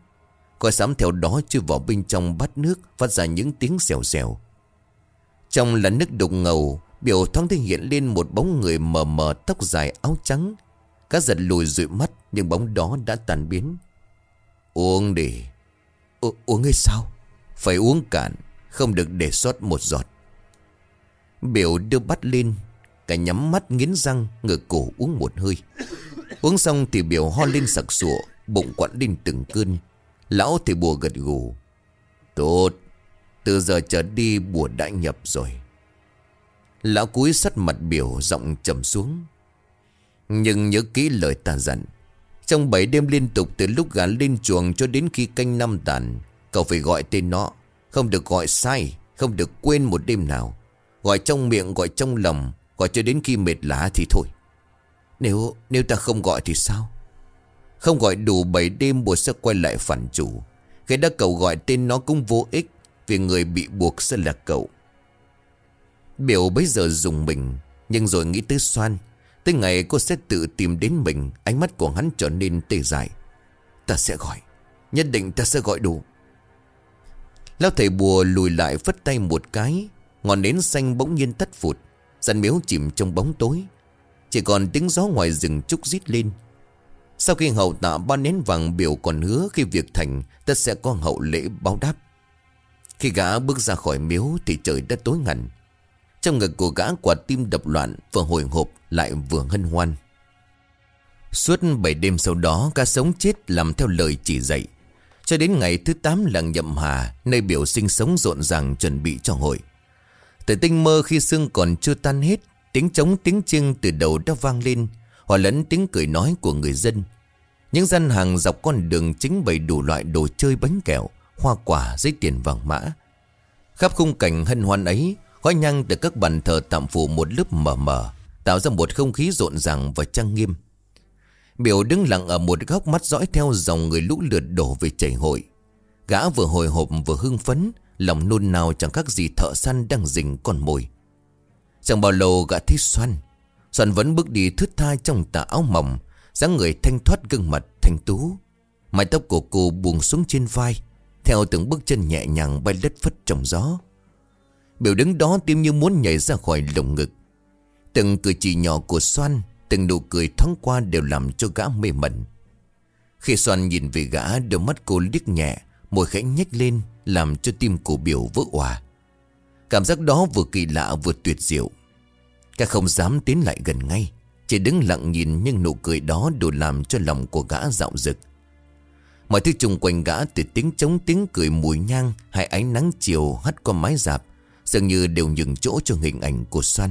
Coi sám theo đó chui vào bên trong bát nước, Phát ra những tiếng xèo xèo. Trong là nước đục ngầu, Biểu thoáng thấy hiện lên một bóng người mờ mờ, tóc dài áo trắng. Cá giật lùi dụi mắt, Nhưng bóng đó đã tàn biến. Uống đi. U Uống hay sao? Phải uống cạn. Không được để sót một giọt. Biểu đưa bắt lên, Cả nhắm mắt nghiến răng, Ngửa cổ uống một hơi. Uống xong thì biểu ho lên sặc sụa, Bụng quặn lên từng cơn. Lão thì bùa gật gù. Tốt, Từ giờ trở đi bùa đã nhập rồi. Lão cúi sắt mặt biểu, giọng trầm xuống. Nhưng nhớ kỹ lời ta dặn, Trong bảy đêm liên tục từ lúc gã lên chuồng cho đến khi canh năm tàn, Cậu phải gọi tên nó. Không được gọi sai, Không được quên một đêm nào. Gọi trong miệng, gọi trong lòng, Gọi cho đến khi mệt lã thì thôi. Nếu nếu ta không gọi thì sao? Không gọi đủ 7 đêm buộc sẽ quay lại phản chủ. Khi đã cậu gọi tên nó cũng vô ích, Vì người bị buộc sẽ là cậu. Biểu bây giờ dùng mình, Nhưng rồi nghĩ tới xoan Tới ngày cô sẽ tự tìm đến mình, Ánh mắt của hắn trở nên tê dại. Ta sẽ gọi, Nhất định ta sẽ gọi đủ. Lão thầy bùa lùi lại phất tay một cái, Ngọn nến xanh bỗng nhiên tắt phụt Giàn miếu chìm trong bóng tối. Chỉ còn tiếng gió ngoài rừng trúc rít lên. Sau khi hậu tạ ba nén vàng biểu còn hứa Khi việc thành, Tất sẽ có hậu lễ báo đáp. Khi gã bước ra khỏi miếu Thì trời đã tối ngần. Trong ngực của gã quả tim đập loạn Vừa hồi hộp lại vừa hân hoan. Suốt 7 đêm sau đó, Gã sống chết làm theo lời chỉ dạy. Cho đến ngày thứ 8 làng nhậm hà, Nơi biểu sinh sống rộn ràng chuẩn bị cho hội. Từ tinh mơ khi sương còn chưa tan hết, Tiếng trống, tiếng chiêng từ đầu đã vang lên, Hòa lẫn tiếng cười nói của người dân. Những gian hàng dọc con đường chính bày đủ loại đồ chơi bánh kẹo, Hoa quả, giấy tiền vàng mã. Khắp khung cảnh hân hoan ấy Khói nhang từ các bàn thờ tạm phủ một lớp mờ mờ, Tạo ra một không khí rộn ràng và trang nghiêm. Biểu đứng lặng ở một góc mắt dõi theo dòng người lũ lượt đổ về chảy hội. Gã vừa hồi hộp vừa hưng phấn, Lòng nôn nào chẳng khác gì thợ săn đang rình con mồi. Chẳng bao lâu gã thấy xoan Xoan vẫn bước đi thướt tha trong tà áo mỏng, dáng người thanh thoát gương mặt thanh tú. Mái tóc của cô buông xuống trên vai, Theo từng bước chân nhẹ nhàng bay lất phất trong gió. Biểu đứng đó tim như muốn nhảy ra khỏi lồng ngực. Từng cử chỉ nhỏ của xoan Từng nụ cười thoáng qua đều làm cho gã mê mẩn. Khi xoan nhìn về gã, Đôi mắt cô liếc nhẹ, Môi khẽ nhếch lên, Làm cho tim cổ biểu vỡ hòa Cảm giác đó vừa kỳ lạ vừa tuyệt diệu. Cả không dám tiến lại gần ngay, Chỉ đứng lặng nhìn Nhưng nụ cười đó đủ làm cho lòng của gã dạo rực Mọi thứ chung quanh gã từ tiếng trống tiếng cười mùi nhang Hay ánh nắng chiều hắt qua mái dạp, Dường như đều nhường chỗ cho hình ảnh của Soan.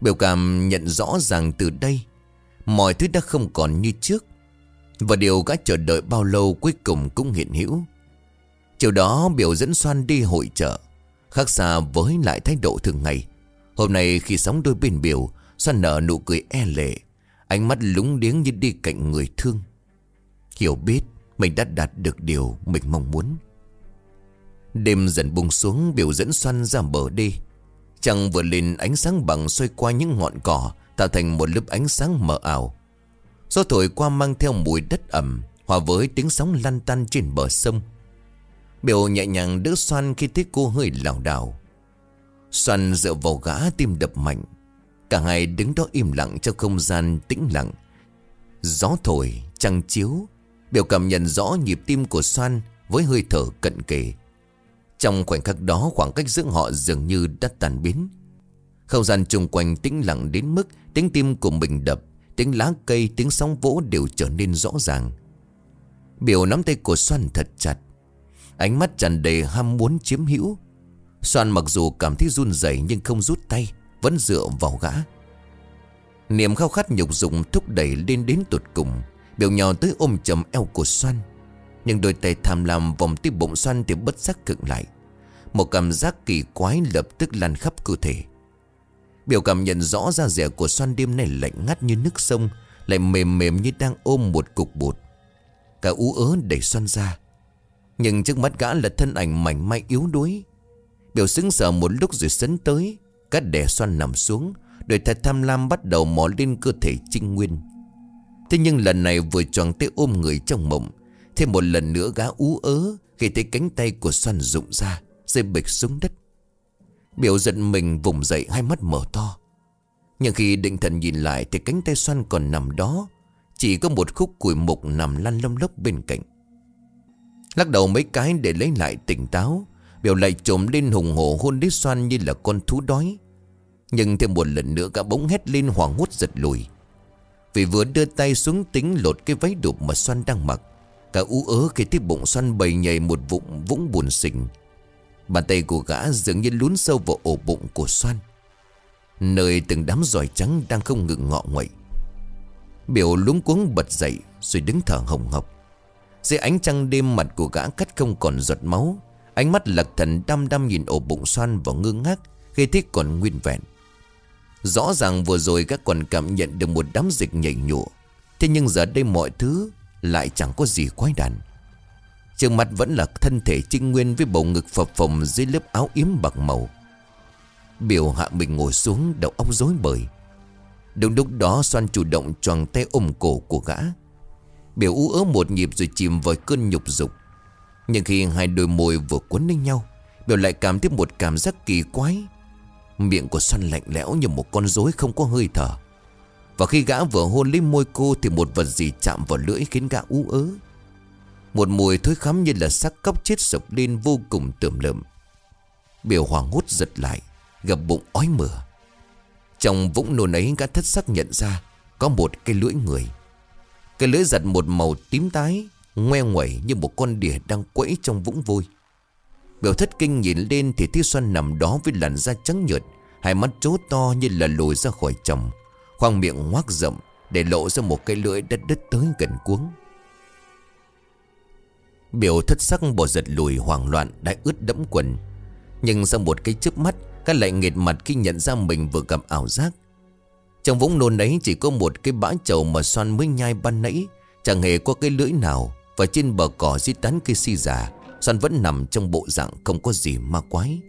Biểu cảm nhận rõ ràng từ đây. Mọi thứ đã không còn như trước. Và điều gã chờ đợi bao lâu cuối cùng cũng hiện hữu. Chiều đó, biểu dẫn xoan đi hội chợ, Khác xa với lại thái độ thường ngày. Hôm nay khi sóng đôi bên biểu xoan nở nụ cười e lệ, Ánh mắt lúng điếng như đi cạnh người thương. Hiểu biết Mình đã đạt được điều mình mong muốn. Đêm dần buông xuống, biểu dẫn xoan ra bờ đi. Trăng vừa lên ánh sáng bằng xoay qua những ngọn cỏ Tạo thành một lớp ánh sáng mờ ảo. Gió thổi qua mang theo mùi đất ẩm Hòa với tiếng sóng lăn tăn trên bờ sông. Biểu nhẹ nhàng đỡ xoan khi thấy cô hơi lảo đảo. Xoan dựa vào gã tim đập mạnh. Cả hai đứng đó im lặng trong không gian tĩnh lặng. Gió thổi, trăng chiếu. Biểu cảm nhận rõ nhịp tim của Xoan với hơi thở cận kề trong khoảnh khắc đó khoảng cách giữa họ dường như đã tàn biến. Không gian chung quanh tĩnh lặng đến mức Tiếng tim của mình đập Tiếng lá cây, tiếng sóng vỗ đều trở nên rõ ràng. Biểu nắm tay của Xoan thật chặt. Ánh mắt tràn đầy ham muốn chiếm hữu. Xoan mặc dù cảm thấy run rẩy nhưng không rút tay Vẫn dựa vào gã. Niềm khao khát nhục dụng thúc đẩy lên đến tột cùng Biểu nhào tới ôm chầm eo của Xoan nhưng đôi tay tham lam vòng tiếp bụng xoan thì bất giác cực lại. Một cảm giác kỳ quái lập tức lan khắp cơ thể. Biểu cảm nhận rõ ra rẻ của xoan đêm này lạnh ngắt như nước sông, Lại mềm mềm như đang ôm một cục bột. Cả ú ớ đẩy xoan ra. Nhưng trước mắt gã là thân ảnh mảnh mai yếu đuối. Biểu xứng sờ một lúc rồi sấn tới, Cắt đè xoan nằm xuống, Đôi thật tham lam bắt đầu mò lên cơ thể trinh nguyên. Thế nhưng lần này vừa choàng tay ôm người trong mộng Thêm một lần nữa gã ú ớ, Khi thấy cánh tay của xoan rụng ra, Rơi bịch xuống đất. Biểu giận mình vùng dậy, hai mắt mở to. Nhưng khi định thần nhìn lại Thì cánh tay xoan còn nằm đó, Chỉ có một khúc củi mục nằm lăn lông lốc bên cạnh. Lắc đầu mấy cái để lấy lại tỉnh táo, Biểu lại trộm lên hùng hổ hôn đít xoan như là con thú đói. Nhưng thêm một lần nữa gã bỗng hét lên hoảng hốt giật lùi. Vì vừa đưa tay xuống tính lột cái váy đục mà xoan đang mặc Cả ú ớ khi tiếp bụng xoan bầy nhảy một vũng vũng buồn xình. Bàn tay của gã dường như lún sâu vào ổ bụng của xoan Nơi từng đám giỏi trắng đang không ngừng ngọ nguậy. Biểu lúng cuống bật dậy Rồi đứng thở hồng hộc. Dưới ánh trăng đêm mặt của gã cắt không còn giọt máu, Ánh mắt lật thần đăm đăm nhìn ổ bụng xoan và ngơ ngác Khi thiết còn nguyên vẹn. Rõ ràng vừa rồi các còn cảm nhận được một đám dịch nhảy nhụa. Thế nhưng giờ đây mọi thứ lại chẳng có gì quái đản. Trước mặt vẫn là thân thể trinh nguyên với bầu ngực phập phồng dưới lớp áo yếm bạc màu. Biểu hạ mình ngồi xuống đầu óc rối bời. Đúng lúc đó xoan chủ động choàng tay ôm cổ của gã. Biểu ú ớ một nhịp rồi chìm vào cơn nhục dục. Nhưng khi hai đôi môi vừa cuốn lên nhau, Biểu lại cảm thấy một cảm giác kỳ quái. Miệng của xoan lạnh lẽo như một con rối không có hơi thở. Và khi gã vừa hôn lên môi cô Thì một vật gì chạm vào lưỡi khiến gã ú ớ. Một mùi thối khắm như là xác cóc chết sộc lên vô cùng tởm lợm Biểu hoàng hốt giật lại Gặp bụng ói mửa. Trong vũng nôn ấy gã thất sắc nhận ra Có một cái lưỡi người. Cái lưỡi giật một màu tím tái, Ngoe ngoẩy như một con đỉa đang quẫy trong vũng vôi. Biểu thất kinh nhìn lên thì Thi Xuân nằm đó với làn da trắng nhợt, Hai mắt trố to như là lồi ra khỏi chồng. Khoang miệng ngoác rộng Để lộ ra một cái lưỡi đất đứt tới gần cuống. Biểu thất sắc bỏ giật lùi hoảng loạn đã ướt đẫm quần, Nhưng sau một cái chớp mắt, Các lại nghệt mặt khi nhận ra mình vừa gặp ảo giác. Trong vũng nôn ấy chỉ có một cái bã chầu mà xoan mới nhai ban nãy, Chẳng hề có cái lưỡi nào, Và trên bờ cỏ di tán cây si già Xoan vẫn nằm trong bộ dạng không có gì ma quái.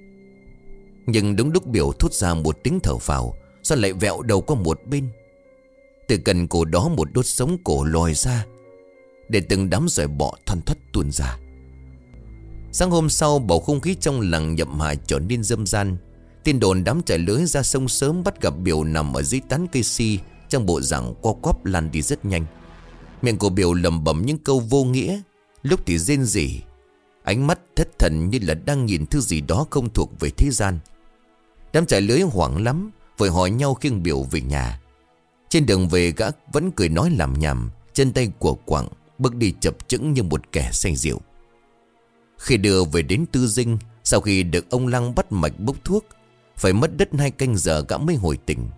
Nhưng đúng lúc biểu thốt ra một tiếng thở phào sao lại vẹo đầu qua một bên? Từ cần cổ đó một đốt sống cổ lòi ra, Để từng đám rời bọ thoăn thoắt tuôn ra. Sáng hôm sau, bầu không khí trong làng nhậm hải trở nên dâm gian. Tin đồn đám trải lưới ra sông sớm bắt gặp biểu nằm ở dưới tán cây si, Trong bộ dạng co quắp lan đi rất nhanh. Miệng của biểu lầm bẩm những câu vô nghĩa. Lúc thì rên rỉ, Ánh mắt thất thần như là đang nhìn thứ gì đó không thuộc về thế gian. Đám trải lưới hoảng lắm Vội hỏi nhau khiêng biểu về nhà. Trên đường về, gã vẫn cười nói làm nhầm Chân tay của quặng Bước đi chập chững như một kẻ say rượu. Khi đưa về đến tư dinh, Sau khi được ông Lăng bắt mạch bốc thuốc, Phải mất đất hai canh giờ gã mới hồi tỉnh.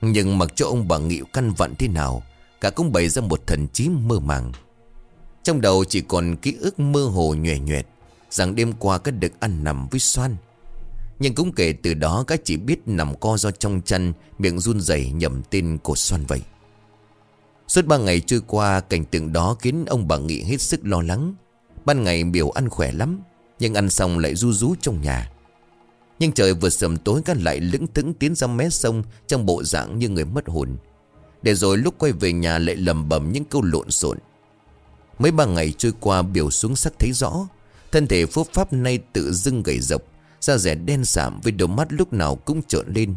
Nhưng mặc cho ông bà nghị căn vặn thế nào Cả cũng bày ra một thần trí mơ màng. Trong đầu chỉ còn ký ức mơ hồ nhòe nhòe Rằng đêm qua các được ăn nằm với xoan nhưng cũng kể từ đó các chỉ biết nằm co do trong chăn, Miệng run rẩy nhầm tin của xoan vậy. Suốt ba ngày trôi qua, Cảnh tượng đó khiến ông bà Nghị hết sức lo lắng. Ban ngày biểu ăn khỏe lắm, Nhưng ăn xong lại ru rú trong nhà. Nhưng trời vừa sầm tối, các lại lững thững tiến ra mé sông Trong bộ dạng như người mất hồn. Để rồi lúc quay về nhà lại lầm bầm những câu lộn xộn. Mấy ba ngày trôi qua, biểu xuống sắc thấy rõ, Thân thể phúc pháp nay tự dưng gầy rộc Da rẻ đen sạm với đôi mắt lúc nào cũng trợn lên.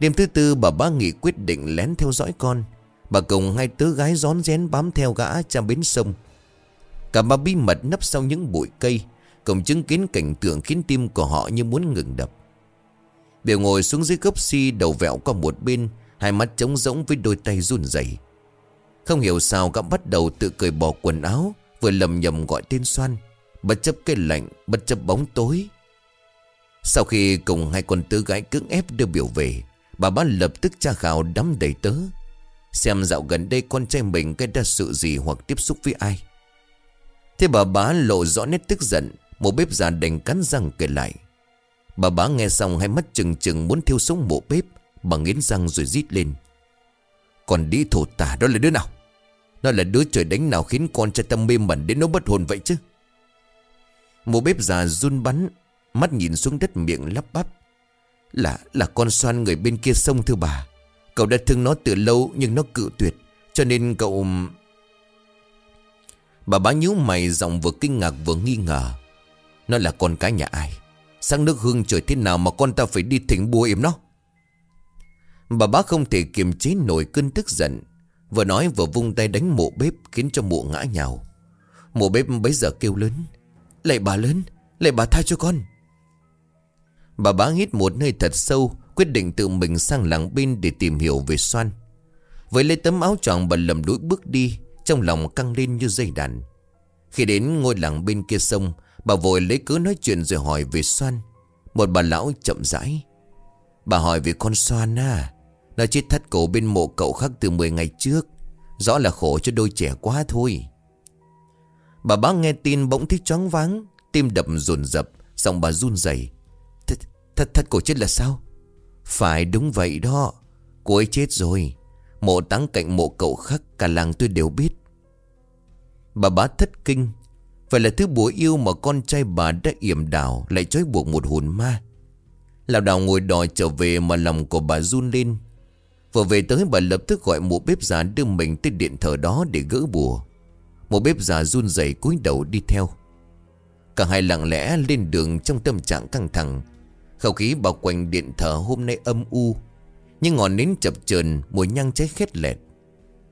Đêm thứ tư, bà bá nghị quyết định lén theo dõi con. Bà cùng hai tớ gái rón rén bám theo gã ra bến sông. Cả ba bí mật nấp sau những bụi cây, Cùng chứng kiến cảnh tượng khiến tim của họ như muốn ngừng đập. Biểu ngồi xuống dưới gốc si đầu vẹo qua một bên, Hai mắt trống rỗng với đôi tay run rẩy. Không hiểu sao gã bắt đầu tự cười bỏ quần áo, Vừa lầm nhầm gọi tên Xoan Bất chấp cây lạnh, Bất chấp bóng tối sau khi cùng hai con tứ gái cưỡng ép đưa biểu về, Bà bá lập tức tra khảo đám đầy tớ, Xem dạo gần đây con trai mình gây ra sự gì hoặc tiếp xúc với ai. Thế bà bá lộ rõ nét tức giận, Một bếp già đành cắn răng kể lại. Bà bá nghe xong hai mắt chừng chừng muốn thiêu sống mộ bếp, Bà nghiến răng rồi rít lên. Còn đi thổ tả đó là đứa nào? Nó là đứa trời đánh nào khiến con trai tâm mê mẩn đến nó bất hồn vậy chứ? Một bếp già run bắn Mắt nhìn xuống đất miệng lắp bắp. Là là con xoan người bên kia sông thưa bà. Cậu đã thương nó từ lâu Nhưng nó cự tuyệt, Cho nên cậu Bà bá nhíu mày giọng vừa kinh ngạc vừa nghi ngờ. Nó là con cái nhà ai? Sang nước hương trời thế nào mà con ta phải đi thỉnh bùa yểm nó? Bà bá không thể kiềm chế nổi cơn tức giận. Vừa nói vừa vung tay đánh mộ bếp Khiến cho mộ ngã nhào. Mộ bếp bấy giờ kêu lớn, Lạy bà lớn, Lạy bà tha cho con. Bà bá hít một hơi thật sâu, Quyết định tự mình sang làng bên để tìm hiểu về xoan Với lấy tấm áo tròn bà lầm đuổi bước đi, Trong lòng căng lên như dây đàn. Khi đến ngôi làng bên kia sông, Bà vội lấy cớ nói chuyện rồi hỏi về xoan Một bà lão chậm rãi. Bà hỏi về con xoan à Nó chết thắt cổ bên mộ cậu khác từ 10 ngày trước. Rõ là khổ cho đôi trẻ quá thôi. Bà bá nghe tin bỗng thích choáng váng, Tim đập dồn dập Giọng bà run rẩy. Thật, thật, cổ chết là sao? Phải đúng vậy đó. Cô ấy chết rồi. Mộ táng cạnh mộ cậu khắc Cả làng tôi đều biết. Bà bá thất kinh. Vậy là thứ bùa yêu mà con trai bà đã yểm đảo Lại trói buộc một hồn ma. Lào đào ngồi đòi trở về Mà lòng của bà run lên. Vừa về tới bà lập tức gọi mụ bếp già Đưa mình tới điện thờ đó để gỡ bùa. Mụ bếp già run rẩy cúi đầu đi theo. Cả hai lặng lẽ lên đường Trong tâm trạng căng thẳng. Không khí bao quanh điện thờ hôm nay âm u, Nhưng ngọn nến chập chờn, Mùi nhang cháy khét lẹt.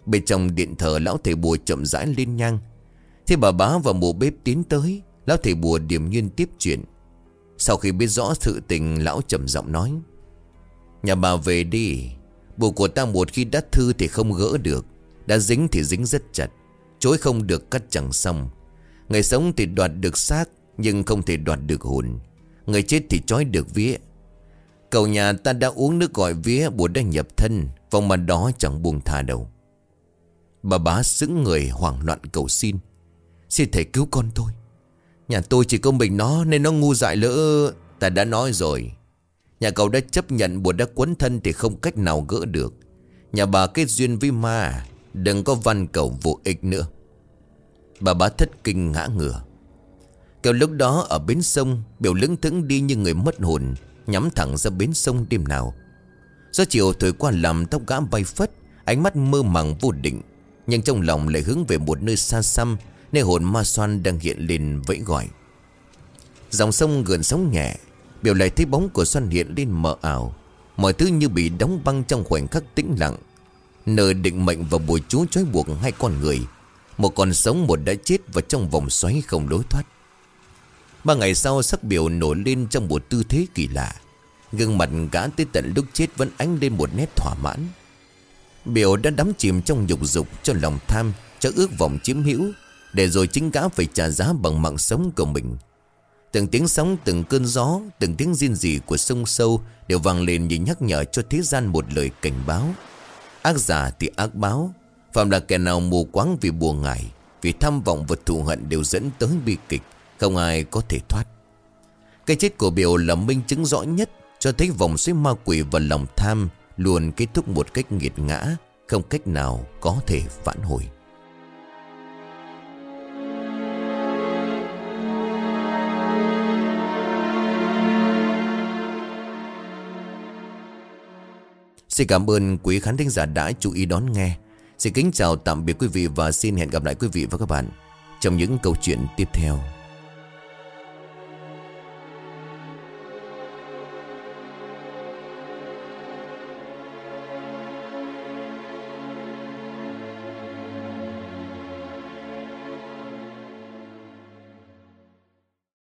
Bên trong điện thờ, lão thầy bùa chậm rãi lên nhang. Thế bà bá và mùa bếp tiến tới, Lão thầy bùa điềm nhiên tiếp chuyện. Sau khi biết rõ sự tình, Lão trầm giọng nói, Nhà bà về đi. Bùa của ta một khi đã thư thì không gỡ được, Đã dính thì dính rất chặt, Chối không được cắt chẳng xong. Người sống thì đoạt được xác, Nhưng không thể đoạt được hồn. Người chết thì trói được vía. Cầu nhà ta đã uống nước gọi vía, Bùa đã nhập thân Vòng mặt đó chẳng buông tha đâu. Bà bá sững người hoảng loạn cầu xin. Xin thầy cứu con tôi. Nhà tôi chỉ có mình nó Nên nó ngu dại lỡ. Ta đã nói rồi. Nhà cậu đã chấp nhận bùa đã quấn thân Thì không cách nào gỡ được. Nhà bà kết duyên với ma, Đừng có văn cầu vô ích nữa. Bà bá thất kinh ngã ngửa. Kêu lúc đó ở bến sông, Biểu lững thững đi như người mất hồn, Nhắm thẳng ra bến sông đêm nào. Do chiều thổi qua làm tóc gã bay phất, Ánh mắt mơ màng vô định, Nhưng trong lòng lại hướng về một nơi xa xăm, Nơi hồn ma xoan đang hiện lên vẫy gọi. Dòng sông gần sóng nhẹ, Biểu lại thấy bóng của xoan hiện lên mờ ảo, Mọi thứ như bị đóng băng trong khoảnh khắc tĩnh lặng. Nơi định mệnh và bùa chú trói buộc hai con người, Một con sống một đã chết vào trong vòng xoáy không lối thoát. Ba ngày sau sắc biểu nổi lên trong một tư thế kỳ lạ. Gương mặt gã tới tận lúc chết vẫn ánh lên một nét thỏa mãn. Biểu đã đắm chìm trong dục dục cho lòng tham Cho ước vọng chiếm hữu để rồi chính gã phải trả giá bằng mạng sống của mình. Từng tiếng sóng, từng cơn gió Từng tiếng riêng rỉ của sông sâu Đều vang lên như nhắc nhở cho thế gian một lời cảnh báo. Ác giả thì ác báo Phạm là kẻ nào mù quáng vì buồn ngại Vì tham vọng và thù hận đều dẫn tới bi kịch. Không ai có thể thoát Cái chết của Biểu là minh chứng rõ nhất Cho thấy vòng xoáy ma quỷ và lòng tham Luôn kết thúc một cách nghiệt ngã, Không cách nào có thể vãn hồi Xin cảm ơn quý khán thính giả đã chú ý đón nghe. Xin kính chào tạm biệt quý vị và xin hẹn gặp lại quý vị và các bạn trong những câu chuyện tiếp theo.